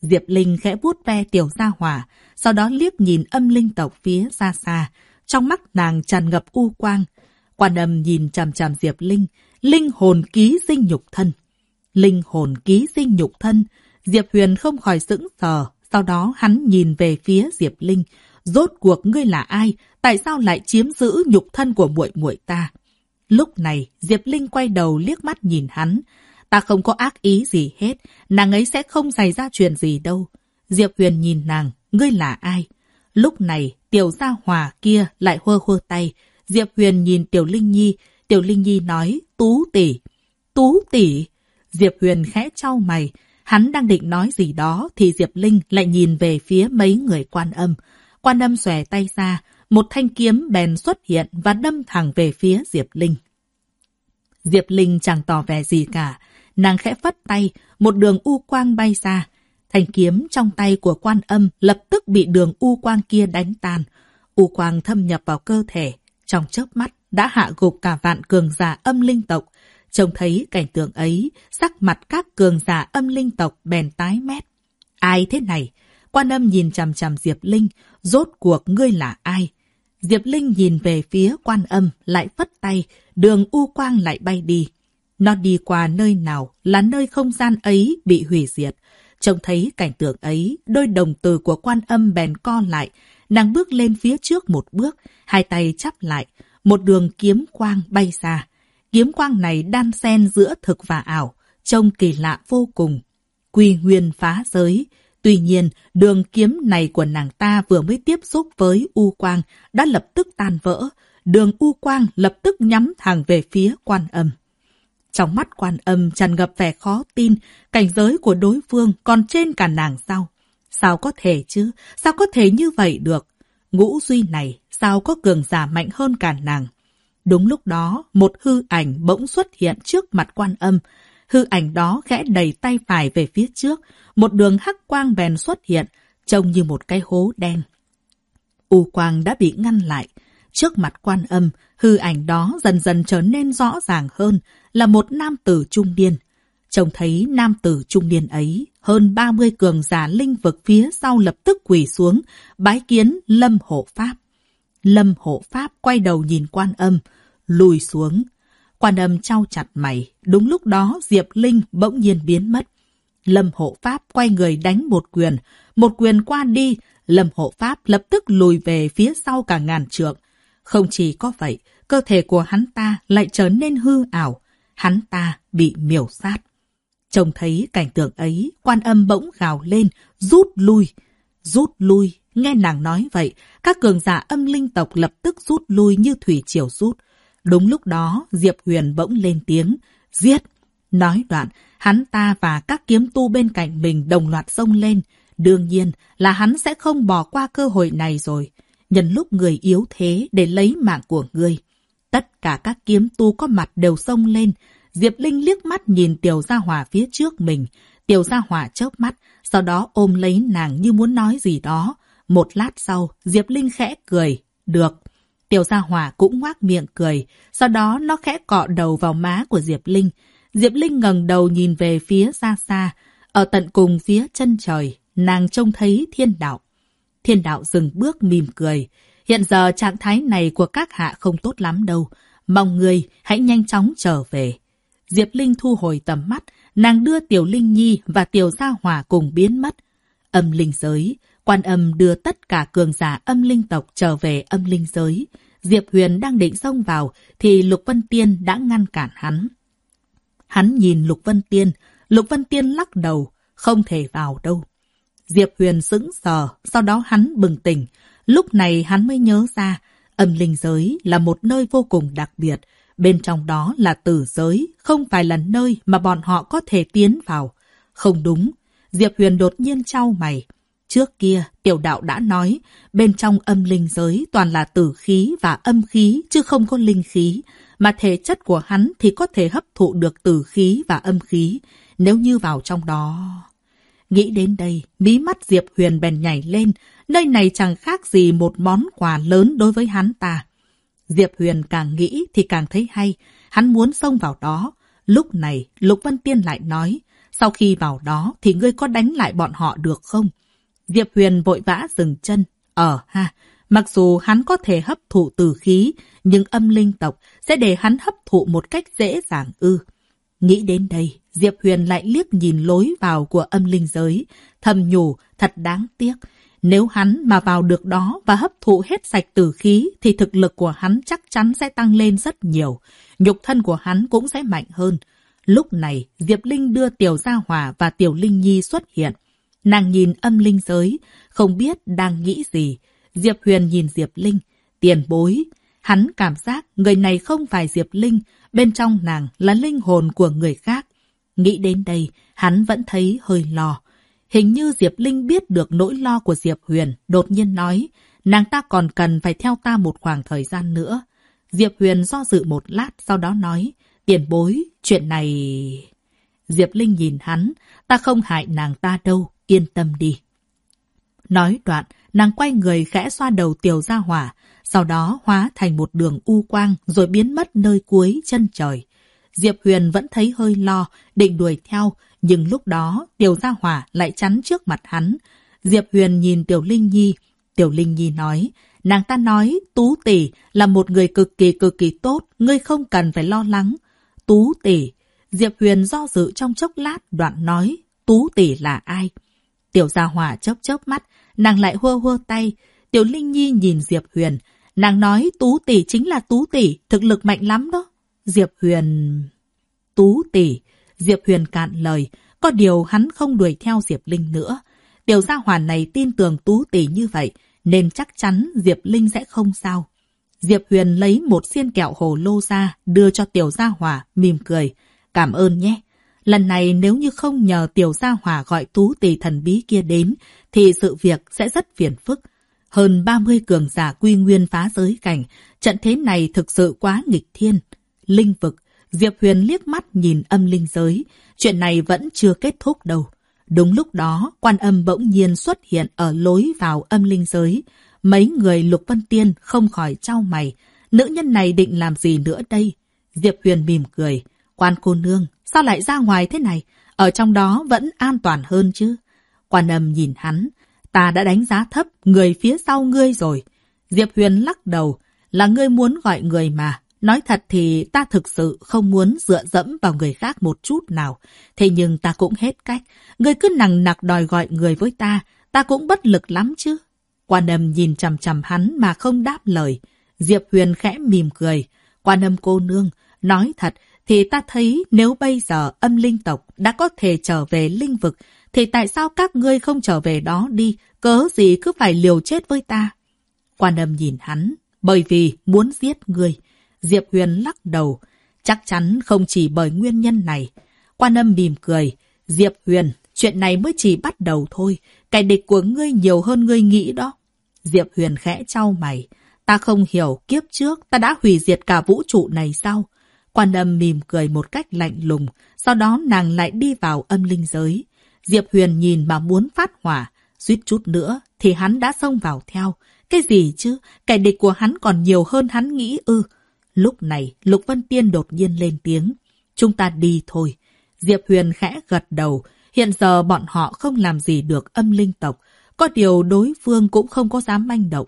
Diệp Linh khẽ vuốt ve tiểu gia hỏa, sau đó liếc nhìn âm linh tộc phía xa xa. Trong mắt nàng tràn ngập u quang. Quan âm nhìn chằm chằm Diệp Linh, linh hồn ký sinh nhục thân. Linh hồn ký sinh nhục thân, Diệp Huyền không khỏi sững sờ, sau đó hắn nhìn về phía Diệp Linh. Rốt cuộc ngươi là ai? Tại sao lại chiếm giữ nhục thân của muội muội ta? Lúc này, Diệp Linh quay đầu liếc mắt nhìn hắn. Ta không có ác ý gì hết, nàng ấy sẽ không xảy ra chuyện gì đâu. Diệp Huyền nhìn nàng, ngươi là ai? Lúc này, tiểu gia hòa kia lại hơ hơ tay. Diệp Huyền nhìn tiểu Linh Nhi, tiểu Linh Nhi nói, tú tỷ. Tú tỷ. Diệp Huyền khẽ trao mày. Hắn đang định nói gì đó thì Diệp Linh lại nhìn về phía mấy người quan âm. Quan âm xòe tay ra, một thanh kiếm bèn xuất hiện và đâm thẳng về phía Diệp Linh. Diệp Linh chẳng tỏ vẻ gì cả. Nàng khẽ phất tay, một đường u quang bay ra. Thanh kiếm trong tay của quan âm lập tức bị đường u quang kia đánh tan. U quang thâm nhập vào cơ thể. Trong chớp mắt đã hạ gục cả vạn cường giả âm linh tộc. Trông thấy cảnh tượng ấy, sắc mặt các cường giả âm linh tộc bèn tái mét. Ai thế này? Quan âm nhìn chằm chằm Diệp Linh, rốt cuộc ngươi là ai? Diệp Linh nhìn về phía quan âm, lại phất tay, đường u quang lại bay đi. Nó đi qua nơi nào là nơi không gian ấy bị hủy diệt. Trông thấy cảnh tượng ấy, đôi đồng từ của quan âm bèn co lại. Nàng bước lên phía trước một bước, hai tay chắp lại. Một đường kiếm quang bay ra. Kiếm quang này đan xen giữa thực và ảo, trông kỳ lạ vô cùng. Quy nguyên phá giới. Tuy nhiên, đường kiếm này của nàng ta vừa mới tiếp xúc với U Quang đã lập tức tan vỡ. Đường U Quang lập tức nhắm thẳng về phía quan âm. Trong mắt quan âm tràn ngập vẻ khó tin, cảnh giới của đối phương còn trên cả nàng sao? Sao có thể chứ? Sao có thể như vậy được? Ngũ duy này sao có cường giả mạnh hơn cả nàng? Đúng lúc đó, một hư ảnh bỗng xuất hiện trước mặt quan âm. Hư ảnh đó khẽ đẩy tay phải về phía trước, một đường hắc quang bèn xuất hiện, trông như một cái hố đen. U quang đã bị ngăn lại. Trước mặt quan âm, hư ảnh đó dần dần trở nên rõ ràng hơn, là một nam tử trung niên. Trông thấy nam tử trung niên ấy, hơn 30 cường giả linh vực phía sau lập tức quỳ xuống, bái kiến Lâm Hộ Pháp. Lâm Hộ Pháp quay đầu nhìn quan âm, lùi xuống. Quan âm trao chặt mày, đúng lúc đó Diệp Linh bỗng nhiên biến mất. Lâm Hộ Pháp quay người đánh một quyền, một quyền qua đi, Lâm Hộ Pháp lập tức lùi về phía sau cả ngàn trượng. Không chỉ có vậy, cơ thể của hắn ta lại trở nên hư ảo, hắn ta bị miểu sát. Trông thấy cảnh tượng ấy, quan âm bỗng gào lên, rút lui, rút lui. Nghe nàng nói vậy, các cường giả âm linh tộc lập tức rút lui như thủy triều rút. Đúng lúc đó, Diệp Huyền bỗng lên tiếng, giết. Nói đoạn, hắn ta và các kiếm tu bên cạnh mình đồng loạt xông lên. Đương nhiên là hắn sẽ không bỏ qua cơ hội này rồi. Nhân lúc người yếu thế để lấy mạng của người Tất cả các kiếm tu có mặt đều xông lên. Diệp Linh liếc mắt nhìn Tiểu Gia Hòa phía trước mình. Tiểu Gia Hòa chớp mắt, sau đó ôm lấy nàng như muốn nói gì đó. Một lát sau, Diệp Linh khẽ cười. Được. Tiểu Gia Hòa cũng ngoác miệng cười. Sau đó nó khẽ cọ đầu vào má của Diệp Linh. Diệp Linh ngẩng đầu nhìn về phía xa xa. Ở tận cùng phía chân trời, nàng trông thấy thiên đạo. Thiên đạo dừng bước mỉm cười. Hiện giờ trạng thái này của các hạ không tốt lắm đâu. Mong người hãy nhanh chóng trở về. Diệp Linh thu hồi tầm mắt, nàng đưa Tiểu Linh Nhi và Tiểu Gia Hòa cùng biến mất. Âm linh giới, quan âm đưa tất cả cường giả âm linh tộc trở về âm linh giới. Diệp Huyền đang định xông vào thì Lục Vân Tiên đã ngăn cản hắn. Hắn nhìn Lục Vân Tiên, Lục Vân Tiên lắc đầu, không thể vào đâu. Diệp Huyền sững sờ, sau đó hắn bừng tỉnh. Lúc này hắn mới nhớ ra, âm linh giới là một nơi vô cùng đặc biệt. Bên trong đó là tử giới, không phải là nơi mà bọn họ có thể tiến vào. Không đúng, Diệp Huyền đột nhiên trao mày. Trước kia, tiểu đạo đã nói, bên trong âm linh giới toàn là tử khí và âm khí, chứ không có linh khí. Mà thể chất của hắn thì có thể hấp thụ được tử khí và âm khí. Nếu như vào trong đó... Nghĩ đến đây, mí mắt Diệp Huyền bèn nhảy lên. Nơi này chẳng khác gì một món quà lớn đối với hắn ta. Diệp Huyền càng nghĩ thì càng thấy hay. Hắn muốn xông vào đó. Lúc này, Lục Vân Tiên lại nói, sau khi vào đó thì ngươi có đánh lại bọn họ được không? Diệp Huyền vội vã dừng chân. Ờ ha, mặc dù hắn có thể hấp thụ từ khí, nhưng âm linh tộc sẽ để hắn hấp thụ một cách dễ dàng ư. Nghĩ đến đây, Diệp Huyền lại liếc nhìn lối vào của âm linh giới, thầm nhủ thật đáng tiếc. Nếu hắn mà vào được đó và hấp thụ hết sạch tử khí thì thực lực của hắn chắc chắn sẽ tăng lên rất nhiều. Nhục thân của hắn cũng sẽ mạnh hơn. Lúc này, Diệp Linh đưa Tiểu Gia Hòa và Tiểu Linh Nhi xuất hiện. Nàng nhìn âm linh giới, không biết đang nghĩ gì. Diệp Huyền nhìn Diệp Linh, tiền bối. Hắn cảm giác người này không phải Diệp Linh, bên trong nàng là linh hồn của người khác. Nghĩ đến đây, hắn vẫn thấy hơi lo. Hình như Diệp Linh biết được nỗi lo của Diệp Huyền, đột nhiên nói, nàng ta còn cần phải theo ta một khoảng thời gian nữa. Diệp Huyền do dự một lát, sau đó nói, tiền bối, chuyện này... Diệp Linh nhìn hắn, ta không hại nàng ta đâu, yên tâm đi. Nói đoạn, nàng quay người khẽ xoa đầu tiểu ra hỏa, sau đó hóa thành một đường u quang rồi biến mất nơi cuối chân trời. Diệp Huyền vẫn thấy hơi lo, định đuổi theo, nhưng lúc đó Tiểu Gia Hỏa lại chắn trước mặt hắn. Diệp Huyền nhìn Tiểu Linh Nhi. Tiểu Linh Nhi nói, nàng ta nói Tú Tỷ là một người cực kỳ cực kỳ tốt, ngươi không cần phải lo lắng. Tú Tỷ. Diệp Huyền do dự trong chốc lát đoạn nói, Tú Tỷ là ai? Tiểu Gia Hỏa chớp chớp mắt, nàng lại hơ hơ tay. Tiểu Linh Nhi nhìn Diệp Huyền, nàng nói Tú Tỷ chính là Tú Tỷ, thực lực mạnh lắm đó. Diệp Huyền... Tú tỷ, Diệp Huyền cạn lời, có điều hắn không đuổi theo Diệp Linh nữa. Tiểu gia hoàn này tin tưởng Tú tỷ như vậy, nên chắc chắn Diệp Linh sẽ không sao. Diệp Huyền lấy một xiên kẹo hồ lô ra, đưa cho Tiểu Gia Hòa, mỉm cười. Cảm ơn nhé. Lần này nếu như không nhờ Tiểu Gia Hòa gọi Tú tỷ thần bí kia đến, thì sự việc sẽ rất phiền phức. Hơn 30 cường giả quy nguyên phá giới cảnh, trận thế này thực sự quá nghịch thiên. Linh vực, Diệp Huyền liếc mắt nhìn âm linh giới. Chuyện này vẫn chưa kết thúc đâu. Đúng lúc đó, quan âm bỗng nhiên xuất hiện ở lối vào âm linh giới. Mấy người lục vân tiên không khỏi trao mày. Nữ nhân này định làm gì nữa đây? Diệp Huyền mỉm cười. Quan cô nương, sao lại ra ngoài thế này? Ở trong đó vẫn an toàn hơn chứ. Quan âm nhìn hắn, ta đã đánh giá thấp người phía sau ngươi rồi. Diệp Huyền lắc đầu, là ngươi muốn gọi người mà. Nói thật thì ta thực sự không muốn dựa dẫm vào người khác một chút nào. Thế nhưng ta cũng hết cách. người cứ nằng nặc đòi gọi người với ta, ta cũng bất lực lắm chứ. Quan âm nhìn chằm chằm hắn mà không đáp lời. Diệp Huyền khẽ mỉm cười. Quan âm cô nương, nói thật thì ta thấy nếu bây giờ âm linh tộc đã có thể trở về linh vực, thì tại sao các ngươi không trở về đó đi, cớ gì cứ phải liều chết với ta? Quan âm nhìn hắn, bởi vì muốn giết ngươi. Diệp Huyền lắc đầu, chắc chắn không chỉ bởi nguyên nhân này. Quan âm mỉm cười, Diệp Huyền, chuyện này mới chỉ bắt đầu thôi, Cái địch của ngươi nhiều hơn ngươi nghĩ đó. Diệp Huyền khẽ trao mày, ta không hiểu kiếp trước ta đã hủy diệt cả vũ trụ này sao? Quan âm mỉm cười một cách lạnh lùng, sau đó nàng lại đi vào âm linh giới. Diệp Huyền nhìn mà muốn phát hỏa, suýt chút nữa thì hắn đã xông vào theo. Cái gì chứ, kẻ địch của hắn còn nhiều hơn hắn nghĩ ư. Lúc này, Lục Vân Tiên đột nhiên lên tiếng. Chúng ta đi thôi. Diệp Huyền khẽ gật đầu. Hiện giờ bọn họ không làm gì được âm linh tộc. Có điều đối phương cũng không có dám manh động.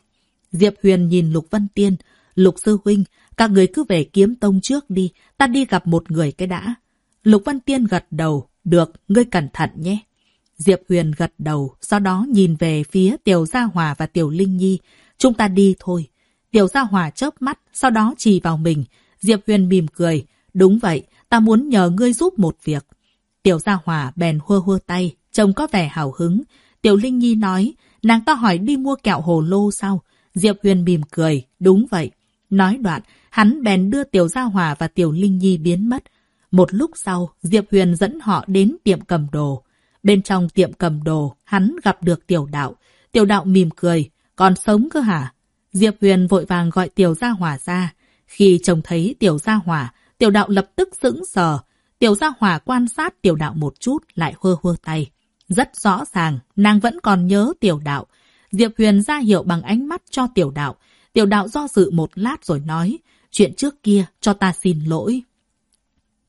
Diệp Huyền nhìn Lục Vân Tiên. Lục Sư Huynh, các người cứ về kiếm tông trước đi. Ta đi gặp một người cái đã. Lục Vân Tiên gật đầu. Được, ngươi cẩn thận nhé. Diệp Huyền gật đầu, sau đó nhìn về phía Tiểu Gia Hòa và Tiểu Linh Nhi. Chúng ta đi thôi. Tiểu Gia Hòa chớp mắt, sau đó chỉ vào mình. Diệp Huyền mỉm cười. Đúng vậy, ta muốn nhờ ngươi giúp một việc. Tiểu Gia Hòa bèn hua hua tay, trông có vẻ hào hứng. Tiểu Linh Nhi nói, nàng ta hỏi đi mua kẹo hồ lô sao? Diệp Huyền mỉm cười, đúng vậy. Nói đoạn, hắn bèn đưa Tiểu Gia Hòa và Tiểu Linh Nhi biến mất. Một lúc sau, Diệp Huyền dẫn họ đến tiệm cầm đồ. Bên trong tiệm cầm đồ, hắn gặp được tiểu đạo. Tiểu đạo mỉm cười, còn sống cơ hả? Diệp Huyền vội vàng gọi tiểu gia hỏa ra. Khi trông thấy tiểu gia hỏa, tiểu đạo lập tức sững sờ. Tiểu gia hỏa quan sát tiểu đạo một chút, lại hơ hơ tay. Rất rõ ràng, nàng vẫn còn nhớ tiểu đạo. Diệp Huyền ra hiệu bằng ánh mắt cho tiểu đạo. Tiểu đạo do dự một lát rồi nói, chuyện trước kia cho ta xin lỗi.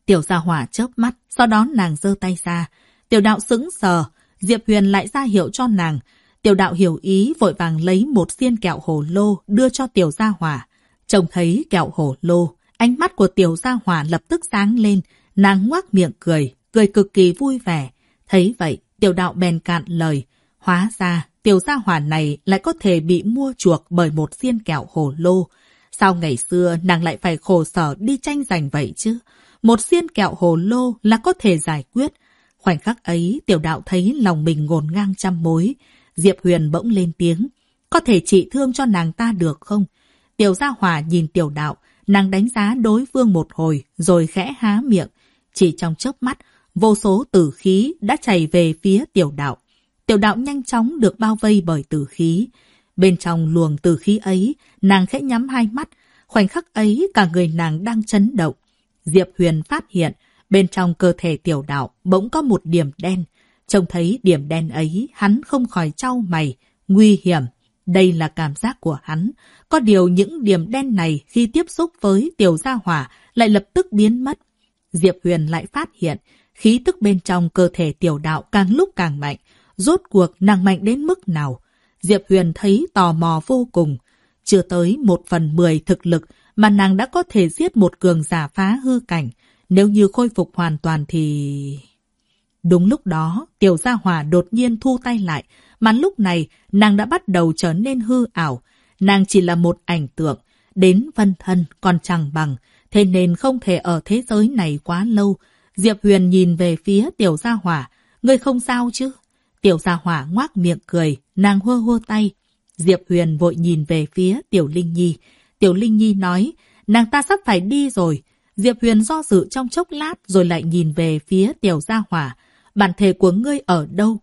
Tiểu gia hỏa chớp mắt, sau đó nàng giơ tay ra. Tiểu đạo sững sờ, Diệp Huyền lại ra hiệu cho nàng. Tiểu đạo hiểu ý vội vàng lấy một xiên kẹo hồ lô đưa cho tiểu gia hỏa. Trông thấy kẹo hồ lô, ánh mắt của tiểu gia hỏa lập tức sáng lên, nàng ngoác miệng cười, cười cực kỳ vui vẻ. Thấy vậy, tiểu đạo bèn cạn lời. Hóa ra, tiểu gia hỏa này lại có thể bị mua chuộc bởi một xiên kẹo hồ lô. Sao ngày xưa nàng lại phải khổ sở đi tranh giành vậy chứ? Một xiên kẹo hồ lô là có thể giải quyết, Khoảnh khắc ấy, tiểu đạo thấy lòng mình ngồn ngang trăm mối. Diệp Huyền bỗng lên tiếng. Có thể trị thương cho nàng ta được không? Tiểu gia hòa nhìn tiểu đạo, nàng đánh giá đối phương một hồi, rồi khẽ há miệng. Chỉ trong chớp mắt, vô số tử khí đã chảy về phía tiểu đạo. Tiểu đạo nhanh chóng được bao vây bởi tử khí. Bên trong luồng tử khí ấy, nàng khẽ nhắm hai mắt. Khoảnh khắc ấy, cả người nàng đang chấn động. Diệp Huyền phát hiện, Bên trong cơ thể tiểu đạo bỗng có một điểm đen. Trông thấy điểm đen ấy, hắn không khỏi trao mày. Nguy hiểm. Đây là cảm giác của hắn. Có điều những điểm đen này khi tiếp xúc với tiểu gia hỏa lại lập tức biến mất. Diệp Huyền lại phát hiện khí tức bên trong cơ thể tiểu đạo càng lúc càng mạnh. Rốt cuộc nàng mạnh đến mức nào? Diệp Huyền thấy tò mò vô cùng. Chưa tới một phần mười thực lực mà nàng đã có thể giết một cường giả phá hư cảnh. Nếu như khôi phục hoàn toàn thì... Đúng lúc đó, Tiểu Gia Hòa đột nhiên thu tay lại, mà lúc này nàng đã bắt đầu trở nên hư ảo. Nàng chỉ là một ảnh tượng, đến vân thân còn chẳng bằng, thế nên không thể ở thế giới này quá lâu. Diệp Huyền nhìn về phía Tiểu Gia Hòa, ngươi không sao chứ? Tiểu Gia Hòa ngoác miệng cười, nàng hô hô tay. Diệp Huyền vội nhìn về phía Tiểu Linh Nhi. Tiểu Linh Nhi nói, nàng ta sắp phải đi rồi, Diệp Huyền do dự trong chốc lát rồi lại nhìn về phía Tiểu Gia Hỏa. Bản thể của ngươi ở đâu?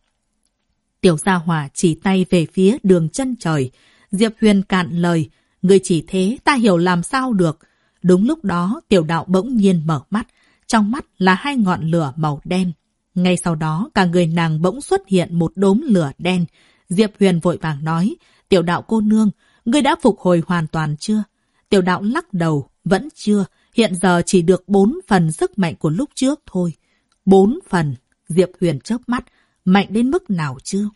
Tiểu Gia hòa chỉ tay về phía đường chân trời. Diệp Huyền cạn lời. Ngươi chỉ thế ta hiểu làm sao được. Đúng lúc đó tiểu đạo bỗng nhiên mở mắt. Trong mắt là hai ngọn lửa màu đen. Ngay sau đó cả người nàng bỗng xuất hiện một đốm lửa đen. Diệp Huyền vội vàng nói. Tiểu đạo cô nương, ngươi đã phục hồi hoàn toàn chưa? Tiểu đạo lắc đầu, vẫn chưa. hiện giờ chỉ được bốn phần sức mạnh của lúc trước thôi. Bốn phần, Diệp Huyền chớp mắt, mạnh đến mức nào chưa?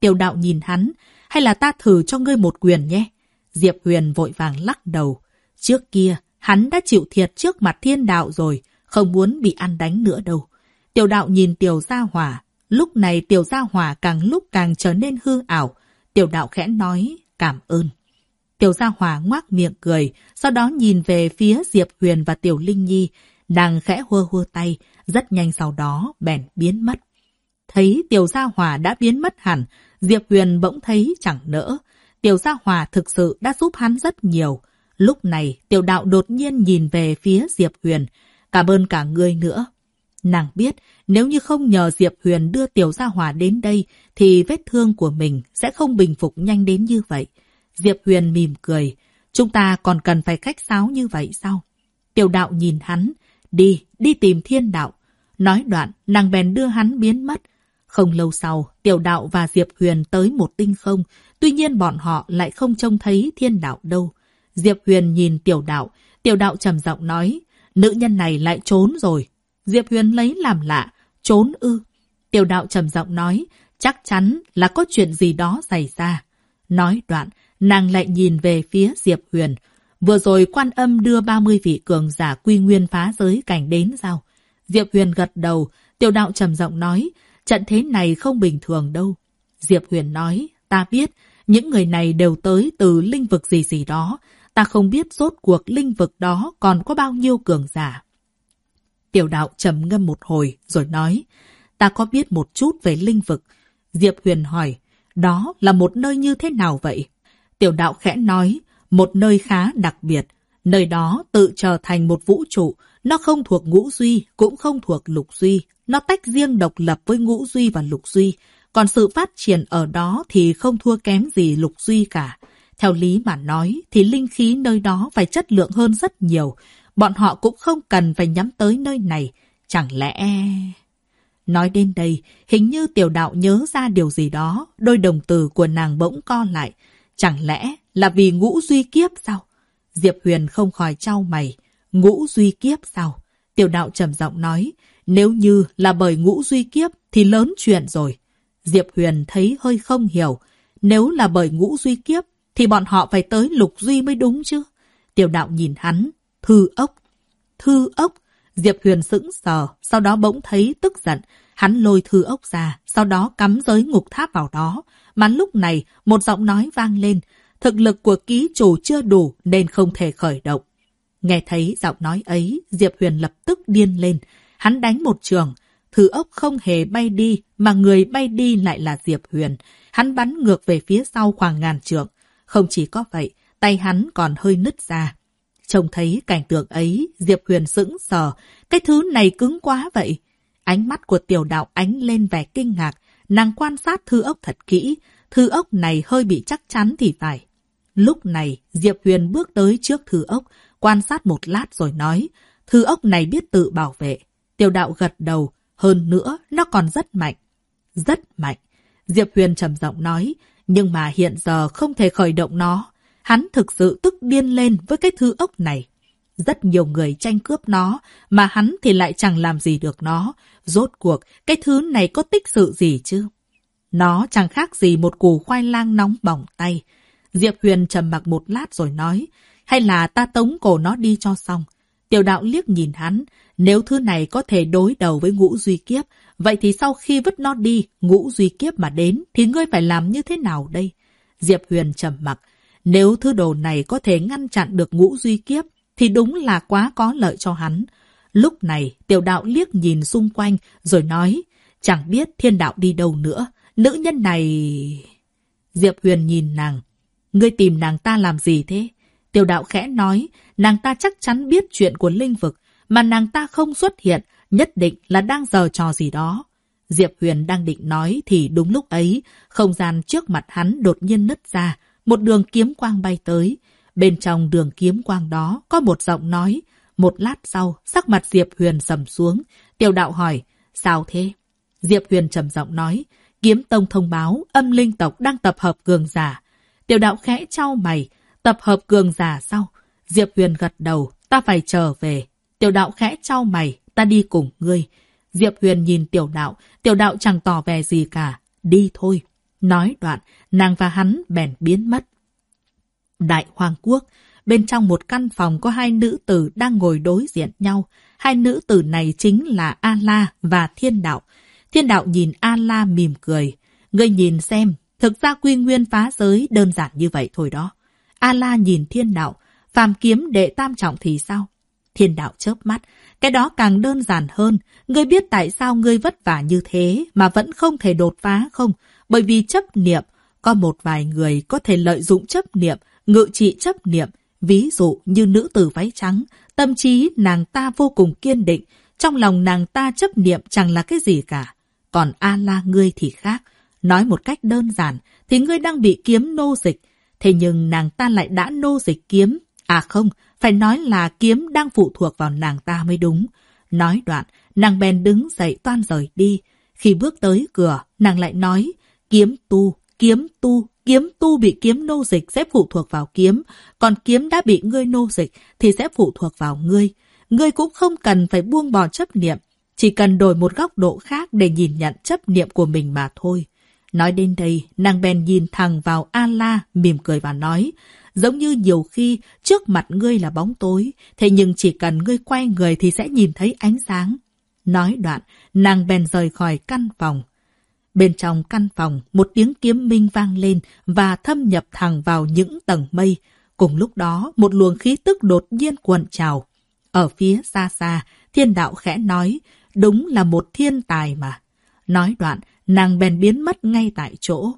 Tiểu đạo nhìn hắn, hay là ta thử cho ngươi một quyền nhé? Diệp Huyền vội vàng lắc đầu. Trước kia, hắn đã chịu thiệt trước mặt thiên đạo rồi, không muốn bị ăn đánh nữa đâu. Tiểu đạo nhìn tiểu gia hỏa, lúc này tiểu gia hỏa càng lúc càng trở nên hư ảo. Tiểu đạo khẽ nói, cảm ơn. Tiểu gia hỏa ngoác miệng cười, sau đó nhìn về phía Diệp Huyền và Tiểu Linh Nhi, nàng khẽ hua hua tay, rất nhanh sau đó bèn biến mất. Thấy Tiểu gia Hòa đã biến mất hẳn, Diệp Huyền bỗng thấy chẳng nỡ. Tiểu gia Hòa thực sự đã giúp hắn rất nhiều. Lúc này, tiểu đạo đột nhiên nhìn về phía Diệp Huyền. Cảm ơn cả người nữa. Nàng biết, nếu như không nhờ Diệp Huyền đưa tiểu gia Hòa đến đây, thì vết thương của mình sẽ không bình phục nhanh đến như vậy. Diệp Huyền mỉm cười. Chúng ta còn cần phải khách sáo như vậy sao? Tiểu đạo nhìn hắn. Đi, đi tìm thiên đạo. Nói đoạn, nàng bèn đưa hắn biến mất. Không lâu sau, tiểu đạo và Diệp Huyền tới một tinh không. Tuy nhiên bọn họ lại không trông thấy thiên đạo đâu. Diệp Huyền nhìn tiểu đạo. Tiểu đạo trầm giọng nói. Nữ nhân này lại trốn rồi. Diệp Huyền lấy làm lạ. Trốn ư. Tiểu đạo trầm giọng nói. Chắc chắn là có chuyện gì đó xảy ra. Nói đoạn, nàng lại nhìn về phía Diệp Huyền. Vừa rồi quan âm đưa 30 vị cường giả quy nguyên phá giới cảnh đến sao? Diệp Huyền gật đầu, tiểu đạo trầm giọng nói, trận thế này không bình thường đâu. Diệp Huyền nói, ta biết, những người này đều tới từ linh vực gì gì đó. Ta không biết rốt cuộc linh vực đó còn có bao nhiêu cường giả. Tiểu đạo trầm ngâm một hồi, rồi nói, ta có biết một chút về linh vực. Diệp Huyền hỏi, đó là một nơi như thế nào vậy? Tiểu đạo khẽ nói, một nơi khá đặc biệt. Nơi đó tự trở thành một vũ trụ, nó không thuộc ngũ duy, cũng không thuộc lục duy. Nó tách riêng độc lập với ngũ duy và lục duy. Còn sự phát triển ở đó thì không thua kém gì lục duy cả. Theo lý mà nói thì linh khí nơi đó phải chất lượng hơn rất nhiều. Bọn họ cũng không cần phải nhắm tới nơi này. Chẳng lẽ... Nói đến đây, hình như tiểu đạo nhớ ra điều gì đó, đôi đồng từ của nàng bỗng co lại. Chẳng lẽ là vì ngũ duy kiếp sao? Diệp Huyền không khỏi trao mày. Ngũ duy kiếp sao? Tiểu đạo trầm giọng nói, nếu như là bởi ngũ duy kiếp thì lớn chuyện rồi. Diệp Huyền thấy hơi không hiểu. Nếu là bởi ngũ duy kiếp thì bọn họ phải tới lục duy mới đúng chứ. Tiểu đạo nhìn hắn, thư ốc. Thư ốc. Diệp Huyền sững sờ, sau đó bỗng thấy tức giận. Hắn lôi thư ốc ra, sau đó cắm giới ngục tháp vào đó. Mà lúc này, một giọng nói vang lên. Thực lực của ký chủ chưa đủ nên không thể khởi động. Nghe thấy giọng nói ấy, Diệp Huyền lập tức điên lên. Hắn đánh một trường. Thư ốc không hề bay đi, mà người bay đi lại là Diệp Huyền. Hắn bắn ngược về phía sau khoảng ngàn trượng. Không chỉ có vậy, tay hắn còn hơi nứt ra. Trông thấy cảnh tượng ấy, Diệp Huyền sững sờ. Cái thứ này cứng quá vậy. Ánh mắt của tiểu đạo ánh lên vẻ kinh ngạc. Nàng quan sát thư ốc thật kỹ. Thư ốc này hơi bị chắc chắn thì phải. Lúc này, Diệp Huyền bước tới trước thư ốc, quan sát một lát rồi nói. Thư ốc này biết tự bảo vệ. Tiểu đạo gật đầu. Hơn nữa, nó còn rất mạnh. Rất mạnh. Diệp Huyền trầm giọng nói. Nhưng mà hiện giờ không thể khởi động nó. Hắn thực sự tức điên lên với cái thư ốc này. Rất nhiều người tranh cướp nó, mà hắn thì lại chẳng làm gì được nó. Rốt cuộc, cái thứ này có tích sự gì chứ? Nó chẳng khác gì một củ khoai lang nóng bỏng tay. Diệp Huyền trầm mặc một lát rồi nói, hay là ta tống cổ nó đi cho xong. Tiểu đạo liếc nhìn hắn, nếu thứ này có thể đối đầu với ngũ duy kiếp, vậy thì sau khi vứt nó đi, ngũ duy kiếp mà đến, thì ngươi phải làm như thế nào đây? Diệp Huyền trầm mặc, nếu thứ đồ này có thể ngăn chặn được ngũ duy kiếp, thì đúng là quá có lợi cho hắn. Lúc này, tiểu đạo liếc nhìn xung quanh, rồi nói, chẳng biết thiên đạo đi đâu nữa. Nữ nhân này... Diệp Huyền nhìn nàng. Ngươi tìm nàng ta làm gì thế? Tiểu đạo khẽ nói, nàng ta chắc chắn biết chuyện của linh vực, mà nàng ta không xuất hiện, nhất định là đang giờ trò gì đó. Diệp Huyền đang định nói thì đúng lúc ấy, không gian trước mặt hắn đột nhiên nứt ra, một đường kiếm quang bay tới. Bên trong đường kiếm quang đó có một giọng nói. Một lát sau, sắc mặt Diệp Huyền sầm xuống. Tiểu đạo hỏi, sao thế? Diệp Huyền trầm giọng nói, kiếm tông thông báo âm linh tộc đang tập hợp cường giả. Tiểu đạo khẽ trao mày, tập hợp cường giả sau. Diệp Huyền gật đầu, ta phải trở về. Tiểu đạo khẽ trao mày, ta đi cùng ngươi. Diệp Huyền nhìn tiểu đạo, tiểu đạo chẳng tỏ vẻ gì cả. Đi thôi. Nói đoạn, nàng và hắn bèn biến mất. Đại Hoàng Quốc, bên trong một căn phòng có hai nữ tử đang ngồi đối diện nhau. Hai nữ tử này chính là A-La và Thiên Đạo. Thiên Đạo nhìn A-La mỉm cười. Ngươi nhìn xem, thực ra quy nguyên phá giới đơn giản như vậy thôi đó. A-La nhìn Thiên Đạo, phàm kiếm đệ tam trọng thì sao? Thiên Đạo chớp mắt, cái đó càng đơn giản hơn. Ngươi biết tại sao ngươi vất vả như thế mà vẫn không thể đột phá không? Bởi vì chấp niệm, có một vài người có thể lợi dụng chấp niệm, ngự trị chấp niệm. Ví dụ như nữ tử váy trắng, tâm trí nàng ta vô cùng kiên định, trong lòng nàng ta chấp niệm chẳng là cái gì cả. Còn A-la ngươi thì khác. Nói một cách đơn giản, thì ngươi đang bị kiếm nô dịch. Thế nhưng nàng ta lại đã nô dịch kiếm. À không, phải nói là kiếm đang phụ thuộc vào nàng ta mới đúng. Nói đoạn, nàng bèn đứng dậy toan rời đi. Khi bước tới cửa, nàng lại nói, kiếm tu, kiếm tu, kiếm tu bị kiếm nô dịch sẽ phụ thuộc vào kiếm, còn kiếm đã bị ngươi nô dịch thì sẽ phụ thuộc vào ngươi. Ngươi cũng không cần phải buông bỏ chấp niệm, chỉ cần đổi một góc độ khác để nhìn nhận chấp niệm của mình mà thôi. Nói đến đây, nàng bèn nhìn thẳng vào A-la, mỉm cười và nói, giống như nhiều khi trước mặt ngươi là bóng tối, thế nhưng chỉ cần ngươi quay người thì sẽ nhìn thấy ánh sáng. Nói đoạn, nàng bèn rời khỏi căn phòng. Bên trong căn phòng, một tiếng kiếm minh vang lên và thâm nhập thẳng vào những tầng mây. Cùng lúc đó, một luồng khí tức đột nhiên cuộn trào. Ở phía xa xa, thiên đạo khẽ nói, đúng là một thiên tài mà. Nói đoạn, nàng bèn biến mất ngay tại chỗ.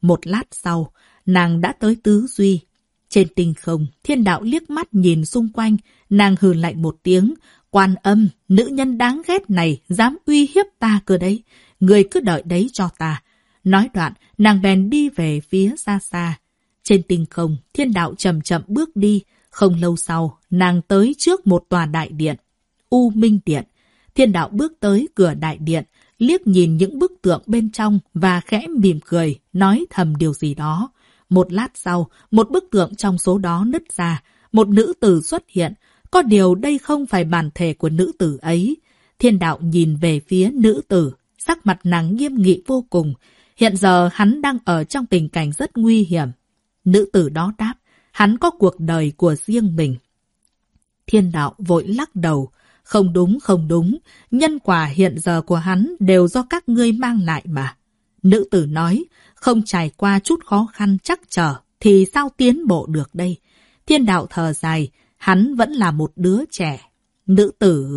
Một lát sau, nàng đã tới tứ duy. Trên tinh không, thiên đạo liếc mắt nhìn xung quanh, nàng hừ lạnh một tiếng. Quan âm, nữ nhân đáng ghét này, dám uy hiếp ta cơ đấy. Người cứ đợi đấy cho ta. Nói đoạn, nàng bèn đi về phía xa xa. Trên tinh không, thiên đạo chậm chậm bước đi. Không lâu sau, nàng tới trước một tòa đại điện. U Minh Điện. Thiên đạo bước tới cửa đại điện, liếc nhìn những bức tượng bên trong và khẽ mỉm cười, nói thầm điều gì đó. Một lát sau, một bức tượng trong số đó nứt ra, một nữ tử xuất hiện. Có điều đây không phải bản thể của nữ tử ấy. Thiên đạo nhìn về phía nữ tử, sắc mặt nàng nghiêm nghị vô cùng. Hiện giờ hắn đang ở trong tình cảnh rất nguy hiểm. Nữ tử đó đáp, hắn có cuộc đời của riêng mình. Thiên đạo vội lắc đầu, không đúng, không đúng. Nhân quả hiện giờ của hắn đều do các ngươi mang lại mà. Nữ tử nói, không trải qua chút khó khăn chắc trở, thì sao tiến bộ được đây? Thiên đạo thờ dài, hắn vẫn là một đứa trẻ. Nữ tử...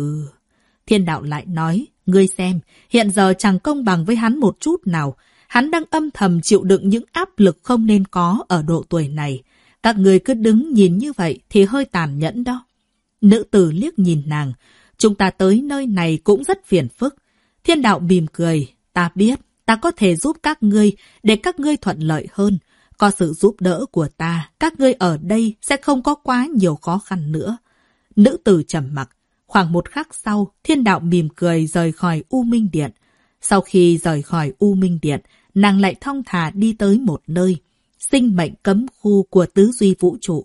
Thiên đạo lại nói, ngươi xem, hiện giờ chẳng công bằng với hắn một chút nào. Hắn đang âm thầm chịu đựng những áp lực không nên có ở độ tuổi này. Các người cứ đứng nhìn như vậy thì hơi tàn nhẫn đó. Nữ tử liếc nhìn nàng, Chúng ta tới nơi này cũng rất phiền phức. Thiên đạo mỉm cười. Ta biết, ta có thể giúp các ngươi để các ngươi thuận lợi hơn. Có sự giúp đỡ của ta, các ngươi ở đây sẽ không có quá nhiều khó khăn nữa. Nữ tử trầm mặc. Khoảng một khắc sau, thiên đạo mỉm cười rời khỏi U Minh Điện. Sau khi rời khỏi U Minh Điện, nàng lại thong thả đi tới một nơi. Sinh mệnh cấm khu của tứ duy vũ trụ.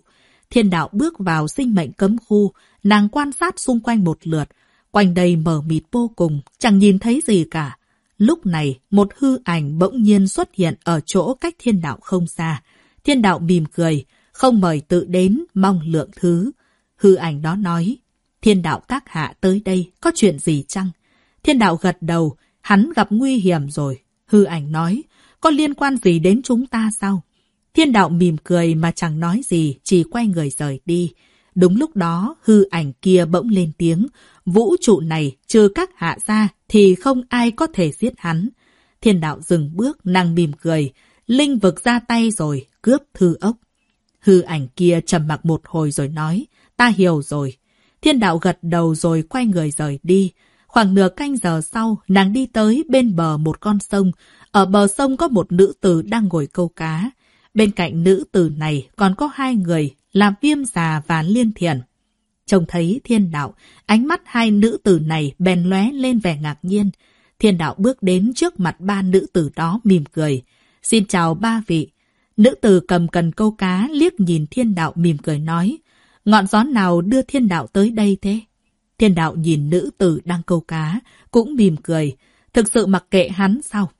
Thiên đạo bước vào sinh mệnh cấm khu, nàng quan sát xung quanh một lượt. Quanh đây mờ mịt vô cùng, chẳng nhìn thấy gì cả. Lúc này, một hư ảnh bỗng nhiên xuất hiện ở chỗ cách thiên đạo không xa. Thiên đạo mỉm cười, không mời tự đến, mong lượng thứ. Hư ảnh đó nói, thiên đạo các hạ tới đây, có chuyện gì chăng? Thiên đạo gật đầu, hắn gặp nguy hiểm rồi. Hư ảnh nói, có liên quan gì đến chúng ta sao? Thiên đạo mỉm cười mà chẳng nói gì, chỉ quay người rời đi. Đúng lúc đó, hư ảnh kia bỗng lên tiếng. Vũ trụ này, trừ các hạ ra, thì không ai có thể giết hắn. Thiên đạo dừng bước, nàng mỉm cười. Linh vực ra tay rồi, cướp thư ốc. Hư ảnh kia trầm mặc một hồi rồi nói, ta hiểu rồi. Thiên đạo gật đầu rồi quay người rời đi. Khoảng nửa canh giờ sau, nàng đi tới bên bờ một con sông. Ở bờ sông có một nữ tử đang ngồi câu cá. Bên cạnh nữ tử này còn có hai người là viêm già và liên thiền. Trông thấy thiên đạo, ánh mắt hai nữ tử này bèn lóe lên vẻ ngạc nhiên. Thiên đạo bước đến trước mặt ba nữ tử đó mỉm cười. Xin chào ba vị. Nữ tử cầm cần câu cá liếc nhìn thiên đạo mỉm cười nói. ngọn gió nào đưa thiên đạo tới đây thế? Thiên đạo nhìn nữ tử đang câu cá, cũng mỉm cười. Thực sự mặc kệ hắn sao?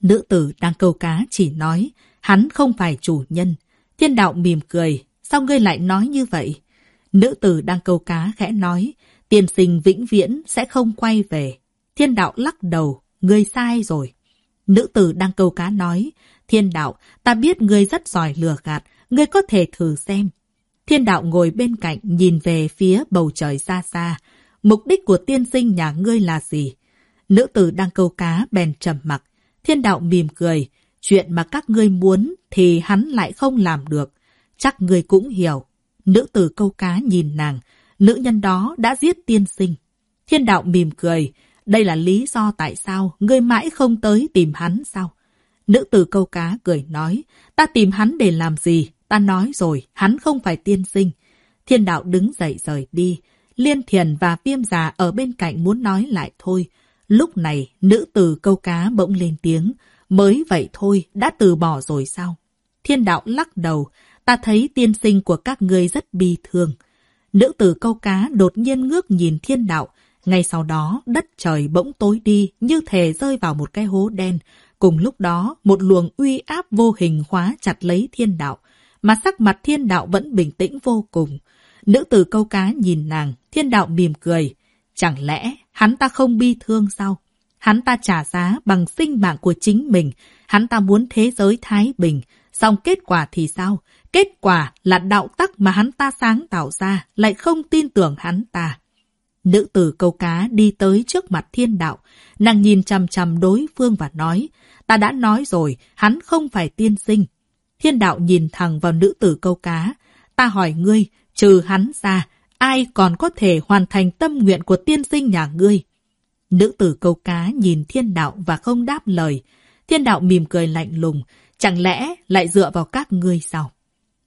Nữ tử đang câu cá chỉ nói, hắn không phải chủ nhân. Thiên đạo mỉm cười, sao ngươi lại nói như vậy? Nữ tử đang câu cá khẽ nói, tiên sinh vĩnh viễn sẽ không quay về. Thiên đạo lắc đầu, ngươi sai rồi. Nữ tử đang câu cá nói, thiên đạo, ta biết ngươi rất giỏi lừa gạt, ngươi có thể thử xem. Thiên đạo ngồi bên cạnh nhìn về phía bầu trời xa xa. Mục đích của tiên sinh nhà ngươi là gì? Nữ tử đang câu cá bèn trầm mặc. Thiên đạo mỉm cười. Chuyện mà các ngươi muốn thì hắn lại không làm được. Chắc người cũng hiểu. Nữ tử câu cá nhìn nàng. Nữ nhân đó đã giết tiên sinh. Thiên đạo mỉm cười. Đây là lý do tại sao ngươi mãi không tới tìm hắn sao? Nữ tử câu cá cười nói. Ta tìm hắn để làm gì? Ta nói rồi, hắn không phải tiên sinh. Thiên đạo đứng dậy rời đi. Liên thiền và viêm già ở bên cạnh muốn nói lại thôi. Lúc này, nữ tử câu cá bỗng lên tiếng. Mới vậy thôi, đã từ bỏ rồi sao? Thiên đạo lắc đầu. Ta thấy tiên sinh của các ngươi rất bi thương. Nữ tử câu cá đột nhiên ngước nhìn thiên đạo. Ngay sau đó, đất trời bỗng tối đi như thể rơi vào một cái hố đen. Cùng lúc đó, một luồng uy áp vô hình khóa chặt lấy thiên đạo mà sắc mặt thiên đạo vẫn bình tĩnh vô cùng. Nữ tử câu cá nhìn nàng, thiên đạo mỉm cười. Chẳng lẽ hắn ta không bi thương sao? Hắn ta trả giá bằng sinh mạng của chính mình. Hắn ta muốn thế giới thái bình. Xong kết quả thì sao? Kết quả là đạo tắc mà hắn ta sáng tạo ra lại không tin tưởng hắn ta. Nữ tử câu cá đi tới trước mặt thiên đạo. Nàng nhìn chằm chằm đối phương và nói, ta đã nói rồi, hắn không phải tiên sinh, Thiên đạo nhìn thẳng vào nữ tử câu cá. Ta hỏi ngươi, trừ hắn ra, ai còn có thể hoàn thành tâm nguyện của tiên sinh nhà ngươi? Nữ tử câu cá nhìn thiên đạo và không đáp lời. Thiên đạo mỉm cười lạnh lùng, chẳng lẽ lại dựa vào các ngươi sao?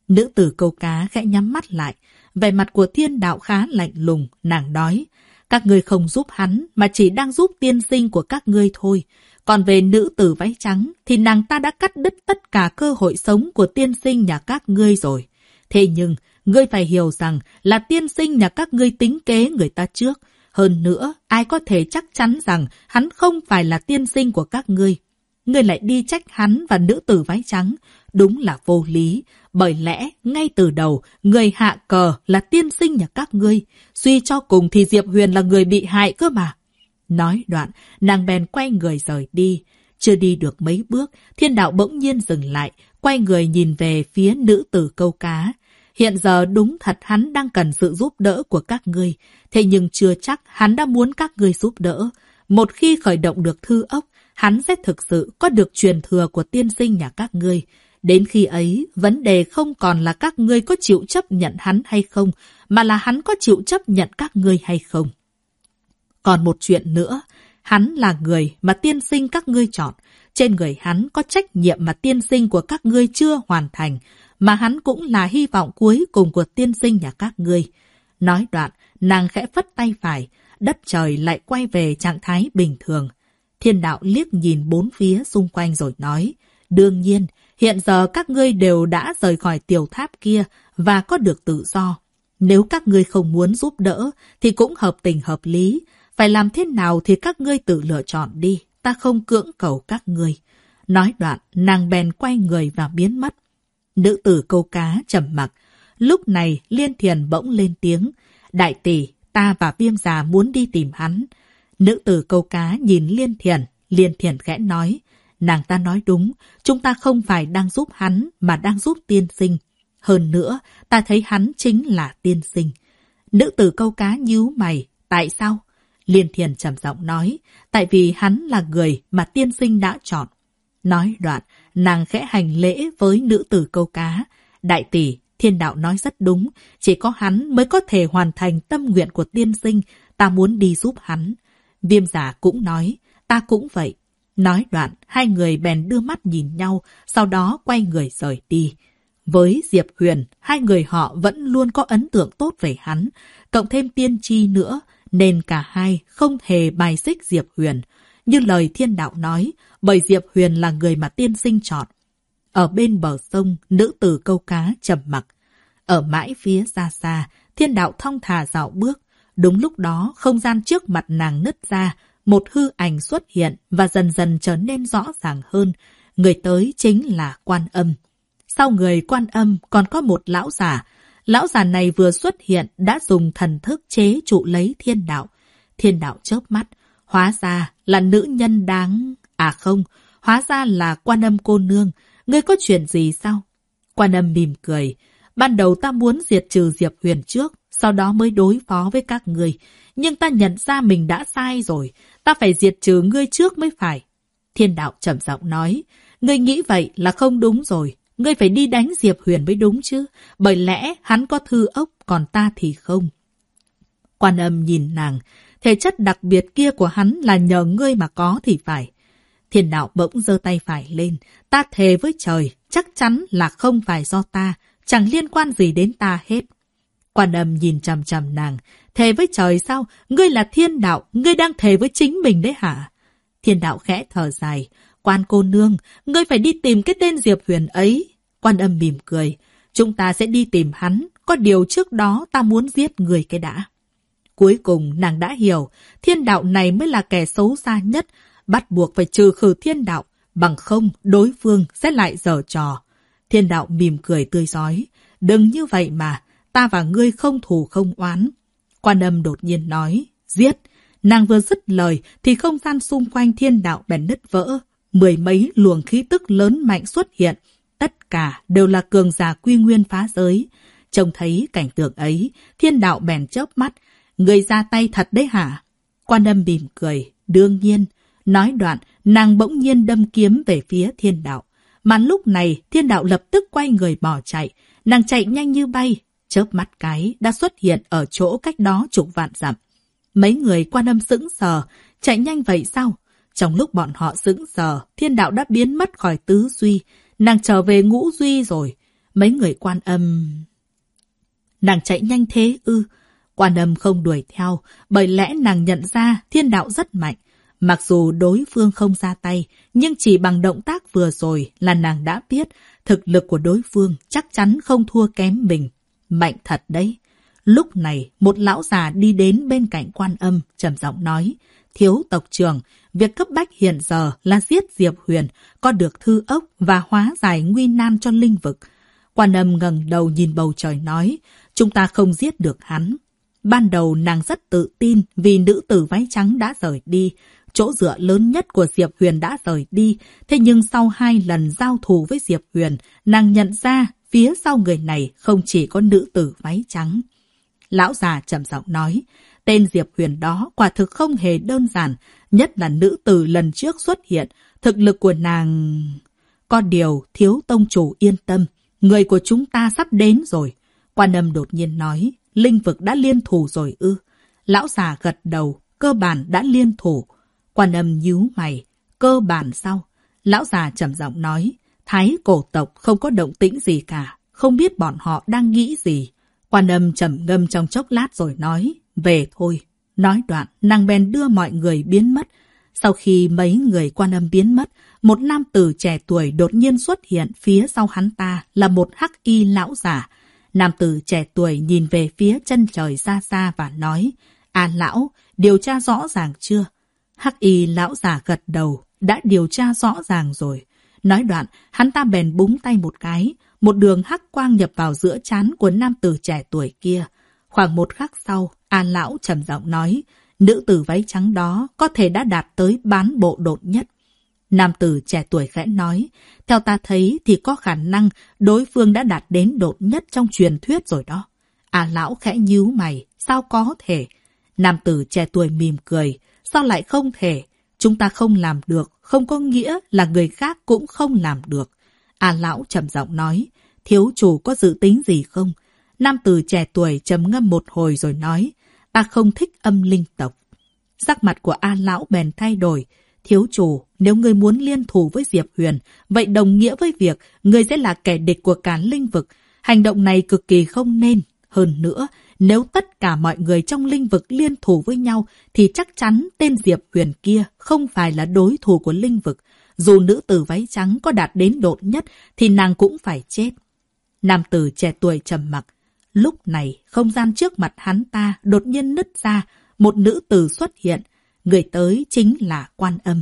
Nữ tử câu cá khẽ nhắm mắt lại. Vẻ mặt của thiên đạo khá lạnh lùng, nàng nói. Các ngươi không giúp hắn, mà chỉ đang giúp tiên sinh của các ngươi thôi. Còn về nữ tử váy trắng, thì nàng ta đã cắt đứt tất cả cơ hội sống của tiên sinh nhà các ngươi rồi. Thế nhưng, ngươi phải hiểu rằng là tiên sinh nhà các ngươi tính kế người ta trước. Hơn nữa, ai có thể chắc chắn rằng hắn không phải là tiên sinh của các ngươi. Ngươi lại đi trách hắn và nữ tử váy trắng. Đúng là vô lý. Bởi lẽ, ngay từ đầu, người hạ cờ là tiên sinh nhà các ngươi. Suy cho cùng thì Diệp Huyền là người bị hại cơ mà. Nói đoạn, nàng bèn quay người rời đi. Chưa đi được mấy bước, thiên đạo bỗng nhiên dừng lại, quay người nhìn về phía nữ tử câu cá. Hiện giờ đúng thật hắn đang cần sự giúp đỡ của các ngươi, thế nhưng chưa chắc hắn đã muốn các ngươi giúp đỡ. Một khi khởi động được thư ốc, hắn sẽ thực sự có được truyền thừa của tiên sinh nhà các ngươi. Đến khi ấy, vấn đề không còn là các ngươi có chịu chấp nhận hắn hay không, mà là hắn có chịu chấp nhận các ngươi hay không. Còn một chuyện nữa, hắn là người mà tiên sinh các ngươi chọn. Trên người hắn có trách nhiệm mà tiên sinh của các ngươi chưa hoàn thành, mà hắn cũng là hy vọng cuối cùng của tiên sinh nhà các ngươi. Nói đoạn, nàng khẽ phất tay phải, đất trời lại quay về trạng thái bình thường. Thiên đạo liếc nhìn bốn phía xung quanh rồi nói, đương nhiên, hiện giờ các ngươi đều đã rời khỏi tiểu tháp kia và có được tự do. Nếu các ngươi không muốn giúp đỡ thì cũng hợp tình hợp lý, phải làm thế nào thì các ngươi tự lựa chọn đi, ta không cưỡng cầu các ngươi. Nói đoạn, nàng bèn quay người và biến mất. Nữ tử câu cá trầm mặc. Lúc này, Liên Thiền bỗng lên tiếng. Đại tỷ, ta và viêm già muốn đi tìm hắn. Nữ tử câu cá nhìn Liên Thiền. Liên Thiền khẽ nói. Nàng ta nói đúng, chúng ta không phải đang giúp hắn, mà đang giúp tiên sinh. Hơn nữa, ta thấy hắn chính là tiên sinh. Nữ tử câu cá nhíu mày. Tại sao? Liên Thiền trầm giọng nói, tại vì hắn là người mà tiên sinh đã chọn. Nói đoạn, nàng khẽ hành lễ với nữ tử câu cá. Đại tỷ, thiên đạo nói rất đúng, chỉ có hắn mới có thể hoàn thành tâm nguyện của tiên sinh, ta muốn đi giúp hắn. Viêm giả cũng nói, ta cũng vậy. Nói đoạn, hai người bèn đưa mắt nhìn nhau, sau đó quay người rời đi. Với Diệp Huyền, hai người họ vẫn luôn có ấn tượng tốt về hắn, cộng thêm tiên tri nữa, nên cả hai không hề bài xích Diệp Huyền. Như lời thiên đạo nói, bởi Diệp Huyền là người mà tiên sinh chọn. Ở bên bờ sông, nữ tử câu cá trầm mặc. Ở mãi phía xa xa, thiên đạo thong thả dạo bước. Đúng lúc đó, không gian trước mặt nàng nứt ra, một hư ảnh xuất hiện và dần dần trở nên rõ ràng hơn. Người tới chính là quan âm. Sau người quan âm còn có một lão giả. Lão giả này vừa xuất hiện đã dùng thần thức chế trụ lấy thiên đạo. Thiên đạo chớp mắt, hóa ra là nữ nhân đáng... À không, hóa ra là quan âm cô nương. Ngươi có chuyện gì sao? Quan âm mỉm cười. Ban đầu ta muốn diệt trừ Diệp Huyền trước, sau đó mới đối phó với các người. Nhưng ta nhận ra mình đã sai rồi. Ta phải diệt trừ ngươi trước mới phải. Thiên đạo trầm giọng nói. Ngươi nghĩ vậy là không đúng rồi. Ngươi phải đi đánh Diệp Huyền mới đúng chứ. Bởi lẽ hắn có thư ốc, còn ta thì không. Quan âm nhìn nàng. Thể chất đặc biệt kia của hắn là nhờ ngươi mà có thì phải. Thiên đạo bỗng giơ tay phải lên. Ta thề với trời, chắc chắn là không phải do ta, chẳng liên quan gì đến ta hết. Quan âm nhìn chằm chằm nàng. Thề với trời sao? Ngươi là thiên đạo, ngươi đang thề với chính mình đấy hả? Thiên đạo khẽ thở dài. Quan cô nương, ngươi phải đi tìm cái tên Diệp Huyền ấy. Quan âm mỉm cười. Chúng ta sẽ đi tìm hắn. Có điều trước đó ta muốn giết người cái đã. Cuối cùng nàng đã hiểu, thiên đạo này mới là kẻ xấu xa nhất, bắt buộc phải trừ khử thiên đạo, bằng không đối phương sẽ lại dở trò. Thiên đạo mỉm cười tươi giói, đừng như vậy mà, ta và ngươi không thù không oán. Quan âm đột nhiên nói, giết. Nàng vừa dứt lời thì không gian xung quanh thiên đạo bèn nứt vỡ. Mười mấy luồng khí tức lớn mạnh xuất hiện. Tất cả đều là cường giả quy nguyên phá giới. Trông thấy cảnh tượng ấy, thiên đạo bèn chớp mắt. Người ra tay thật đấy hả? Quan âm mỉm cười. Đương nhiên. Nói đoạn, nàng bỗng nhiên đâm kiếm về phía thiên đạo. Mà lúc này, thiên đạo lập tức quay người bỏ chạy. Nàng chạy nhanh như bay, chớp mắt cái đã xuất hiện ở chỗ cách đó chục vạn dặm. Mấy người quan âm sững sờ, chạy nhanh vậy sao? Trong lúc bọn họ sững sờ, thiên đạo đã biến mất khỏi tứ duy. Nàng trở về ngũ duy rồi. Mấy người quan âm... Nàng chạy nhanh thế ư. Quan âm không đuổi theo, bởi lẽ nàng nhận ra thiên đạo rất mạnh. Mặc dù đối phương không ra tay, nhưng chỉ bằng động tác vừa rồi là nàng đã biết thực lực của đối phương chắc chắn không thua kém mình. Mạnh thật đấy. Lúc này, một lão già đi đến bên cạnh quan âm, trầm giọng nói, thiếu tộc trưởng, việc cấp bách hiện giờ là giết Diệp Huyền, có được thư ốc và hóa giải nguy nan cho linh vực. Quan âm ngẩng đầu nhìn bầu trời nói, chúng ta không giết được hắn. Ban đầu nàng rất tự tin vì nữ tử váy trắng đã rời đi, chỗ dựa lớn nhất của Diệp Huyền đã rời đi. Thế nhưng sau hai lần giao thủ với Diệp Huyền, nàng nhận ra phía sau người này không chỉ có nữ tử váy trắng. Lão già trầm giọng nói, tên Diệp Huyền đó quả thực không hề đơn giản, nhất là nữ tử lần trước xuất hiện, thực lực của nàng... Có điều thiếu tông chủ yên tâm, người của chúng ta sắp đến rồi. Quan âm đột nhiên nói, linh vực đã liên thủ rồi ư. Lão già gật đầu, cơ bản đã liên thủ. Quan âm nhíu mày, cơ bản sau, Lão già trầm giọng nói, thái cổ tộc không có động tĩnh gì cả, không biết bọn họ đang nghĩ gì. Quan âm trầm ngâm trong chốc lát rồi nói, về thôi. Nói đoạn, nàng bèn đưa mọi người biến mất. Sau khi mấy người quan âm biến mất, một nam tử trẻ tuổi đột nhiên xuất hiện phía sau hắn ta là một hắc y lão giả. Nam tử trẻ tuổi nhìn về phía chân trời xa xa và nói, À lão, điều tra rõ ràng chưa? Hắc y lão giả gật đầu, đã điều tra rõ ràng rồi. Nói đoạn, hắn ta bèn búng tay một cái, một đường hắc quang nhập vào giữa chán của nam tử trẻ tuổi kia. Khoảng một khắc sau, An lão trầm giọng nói, nữ tử váy trắng đó có thể đã đạt tới bán bộ đột nhất. Nam tử trẻ tuổi khẽ nói, theo ta thấy thì có khả năng đối phương đã đạt đến đột nhất trong truyền thuyết rồi đó. À lão khẽ nhíu mày, sao có thể? Nam tử trẻ tuổi mỉm cười, sao lại không thể? Chúng ta không làm được, không có nghĩa là người khác cũng không làm được. À lão trầm giọng nói, thiếu chủ có dự tính gì không? Nam tử trẻ tuổi trầm ngâm một hồi rồi nói, ta không thích âm linh tộc. Sắc mặt của A lão bèn thay đổi. Thiếu chủ, nếu ngươi muốn liên thủ với Diệp Huyền, vậy đồng nghĩa với việc ngươi sẽ là kẻ địch của cả linh vực. Hành động này cực kỳ không nên. Hơn nữa, nếu tất cả mọi người trong linh vực liên thủ với nhau, thì chắc chắn tên Diệp Huyền kia không phải là đối thủ của linh vực. Dù nữ tử váy trắng có đạt đến độ nhất, thì nàng cũng phải chết. Nam tử trẻ tuổi trầm mặc. Lúc này, không gian trước mặt hắn ta đột nhiên nứt ra, một nữ tử xuất hiện. Người tới chính là quan âm.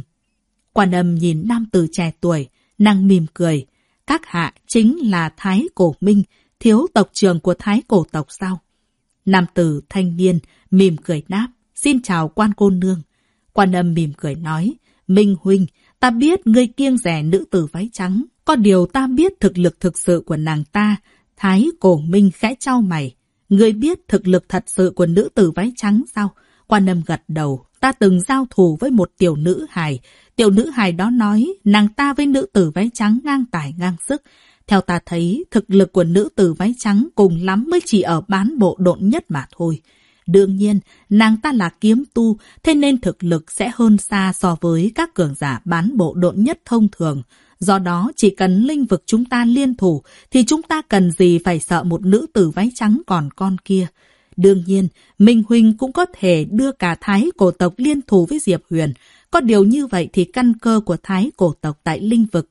Quan âm nhìn nam tử trẻ tuổi, nàng mỉm cười. Các hạ chính là Thái Cổ Minh, thiếu tộc trường của Thái Cổ tộc sao? Nam tử thanh niên, mỉm cười đáp. Xin chào quan cô nương. Quan âm mỉm cười nói. Minh huynh, ta biết ngươi kiêng rẻ nữ tử váy trắng. Có điều ta biết thực lực thực sự của nàng ta. Thái cổ minh khẽ trao mày. Ngươi biết thực lực thật sự của nữ tử váy trắng sao? Quan âm gật đầu. Ta từng giao thủ với một tiểu nữ hài. Tiểu nữ hài đó nói nàng ta với nữ tử váy trắng ngang tài ngang sức. Theo ta thấy, thực lực của nữ tử váy trắng cùng lắm mới chỉ ở bán bộ độn nhất mà thôi. Đương nhiên, nàng ta là kiếm tu, thế nên thực lực sẽ hơn xa so với các cường giả bán bộ độn nhất thông thường. Do đó, chỉ cần linh vực chúng ta liên thủ, thì chúng ta cần gì phải sợ một nữ tử váy trắng còn con kia. Đương nhiên, Minh Huynh cũng có thể đưa cả Thái cổ tộc liên thủ với Diệp Huyền. Có điều như vậy thì căn cơ của Thái cổ tộc tại linh vực...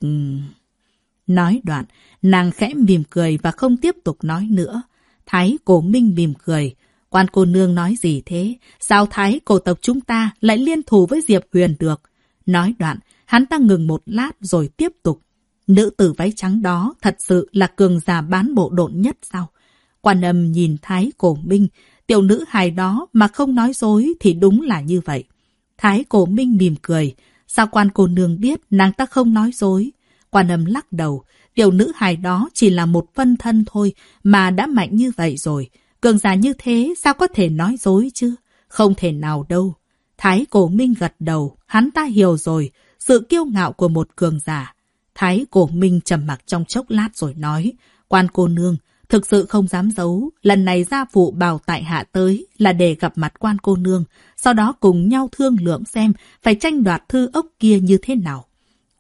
Nói đoạn, nàng khẽ mỉm cười và không tiếp tục nói nữa. Thái cổ minh mỉm cười. Quan cô nương nói gì thế? Sao thái cổ tộc chúng ta lại liên thủ với Diệp Huyền được? Nói đoạn, hắn ta ngừng một lát rồi tiếp tục. Nữ tử váy trắng đó thật sự là cường giả bán bộ độn nhất sao? Quan âm nhìn thái cổ minh, tiểu nữ hài đó mà không nói dối thì đúng là như vậy. Thái cổ minh mỉm cười. Sao quan cô nương biết nàng ta không nói dối? Quan âm lắc đầu. Tiểu nữ hài đó chỉ là một phân thân thôi mà đã mạnh như vậy rồi. Cường giả như thế sao có thể nói dối chứ? Không thể nào đâu. Thái cổ minh gật đầu, hắn ta hiểu rồi, sự kiêu ngạo của một cường giả. Thái cổ minh trầm mặc trong chốc lát rồi nói, quan cô nương, thực sự không dám giấu, lần này gia phụ bảo tại hạ tới là để gặp mặt quan cô nương, sau đó cùng nhau thương lượng xem phải tranh đoạt thư ốc kia như thế nào.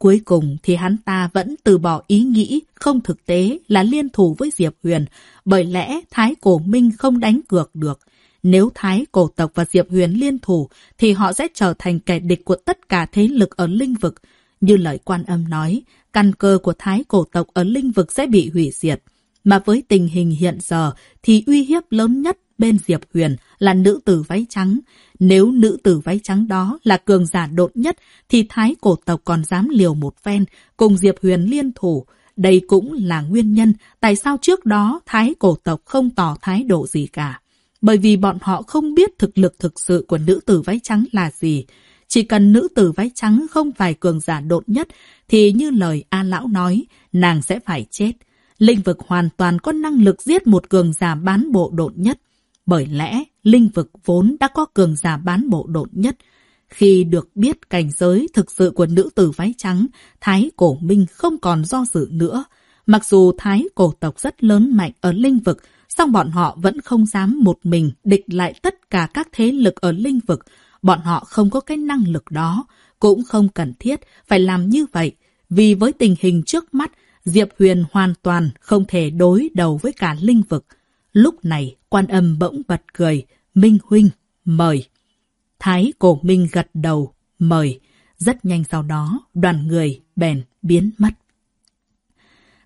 Cuối cùng thì hắn ta vẫn từ bỏ ý nghĩ không thực tế là liên thủ với Diệp Huyền, bởi lẽ Thái Cổ Minh không đánh cược được. Nếu Thái Cổ Tộc và Diệp Huyền liên thủ thì họ sẽ trở thành kẻ địch của tất cả thế lực ở linh vực. Như lời quan âm nói, căn cơ của Thái Cổ Tộc ở linh vực sẽ bị hủy diệt. Mà với tình hình hiện giờ thì uy hiếp lớn nhất bên Diệp Huyền là nữ tử váy trắng. Nếu nữ tử váy trắng đó là cường giả độn nhất thì Thái cổ tộc còn dám liều một phen cùng Diệp Huyền liên thủ. Đây cũng là nguyên nhân tại sao trước đó Thái cổ tộc không tỏ thái độ gì cả. Bởi vì bọn họ không biết thực lực thực sự của nữ tử váy trắng là gì. Chỉ cần nữ tử váy trắng không phải cường giả độn nhất thì như lời A Lão nói, nàng sẽ phải chết. Linh vực hoàn toàn có năng lực giết một cường giả bán bộ độn nhất. Bởi lẽ, linh vực vốn đã có cường giả bán bộ độn nhất. Khi được biết cảnh giới thực sự của nữ tử váy trắng, Thái Cổ Minh không còn do dự nữa. Mặc dù Thái Cổ tộc rất lớn mạnh ở linh vực, song bọn họ vẫn không dám một mình địch lại tất cả các thế lực ở linh vực. Bọn họ không có cái năng lực đó, cũng không cần thiết phải làm như vậy. Vì với tình hình trước mắt, Diệp Huyền hoàn toàn không thể đối đầu với cả linh vực. Lúc này, quan âm bỗng bật cười. Minh Huynh, mời. Thái cổ Minh gật đầu, mời. Rất nhanh sau đó, đoàn người bèn biến mất.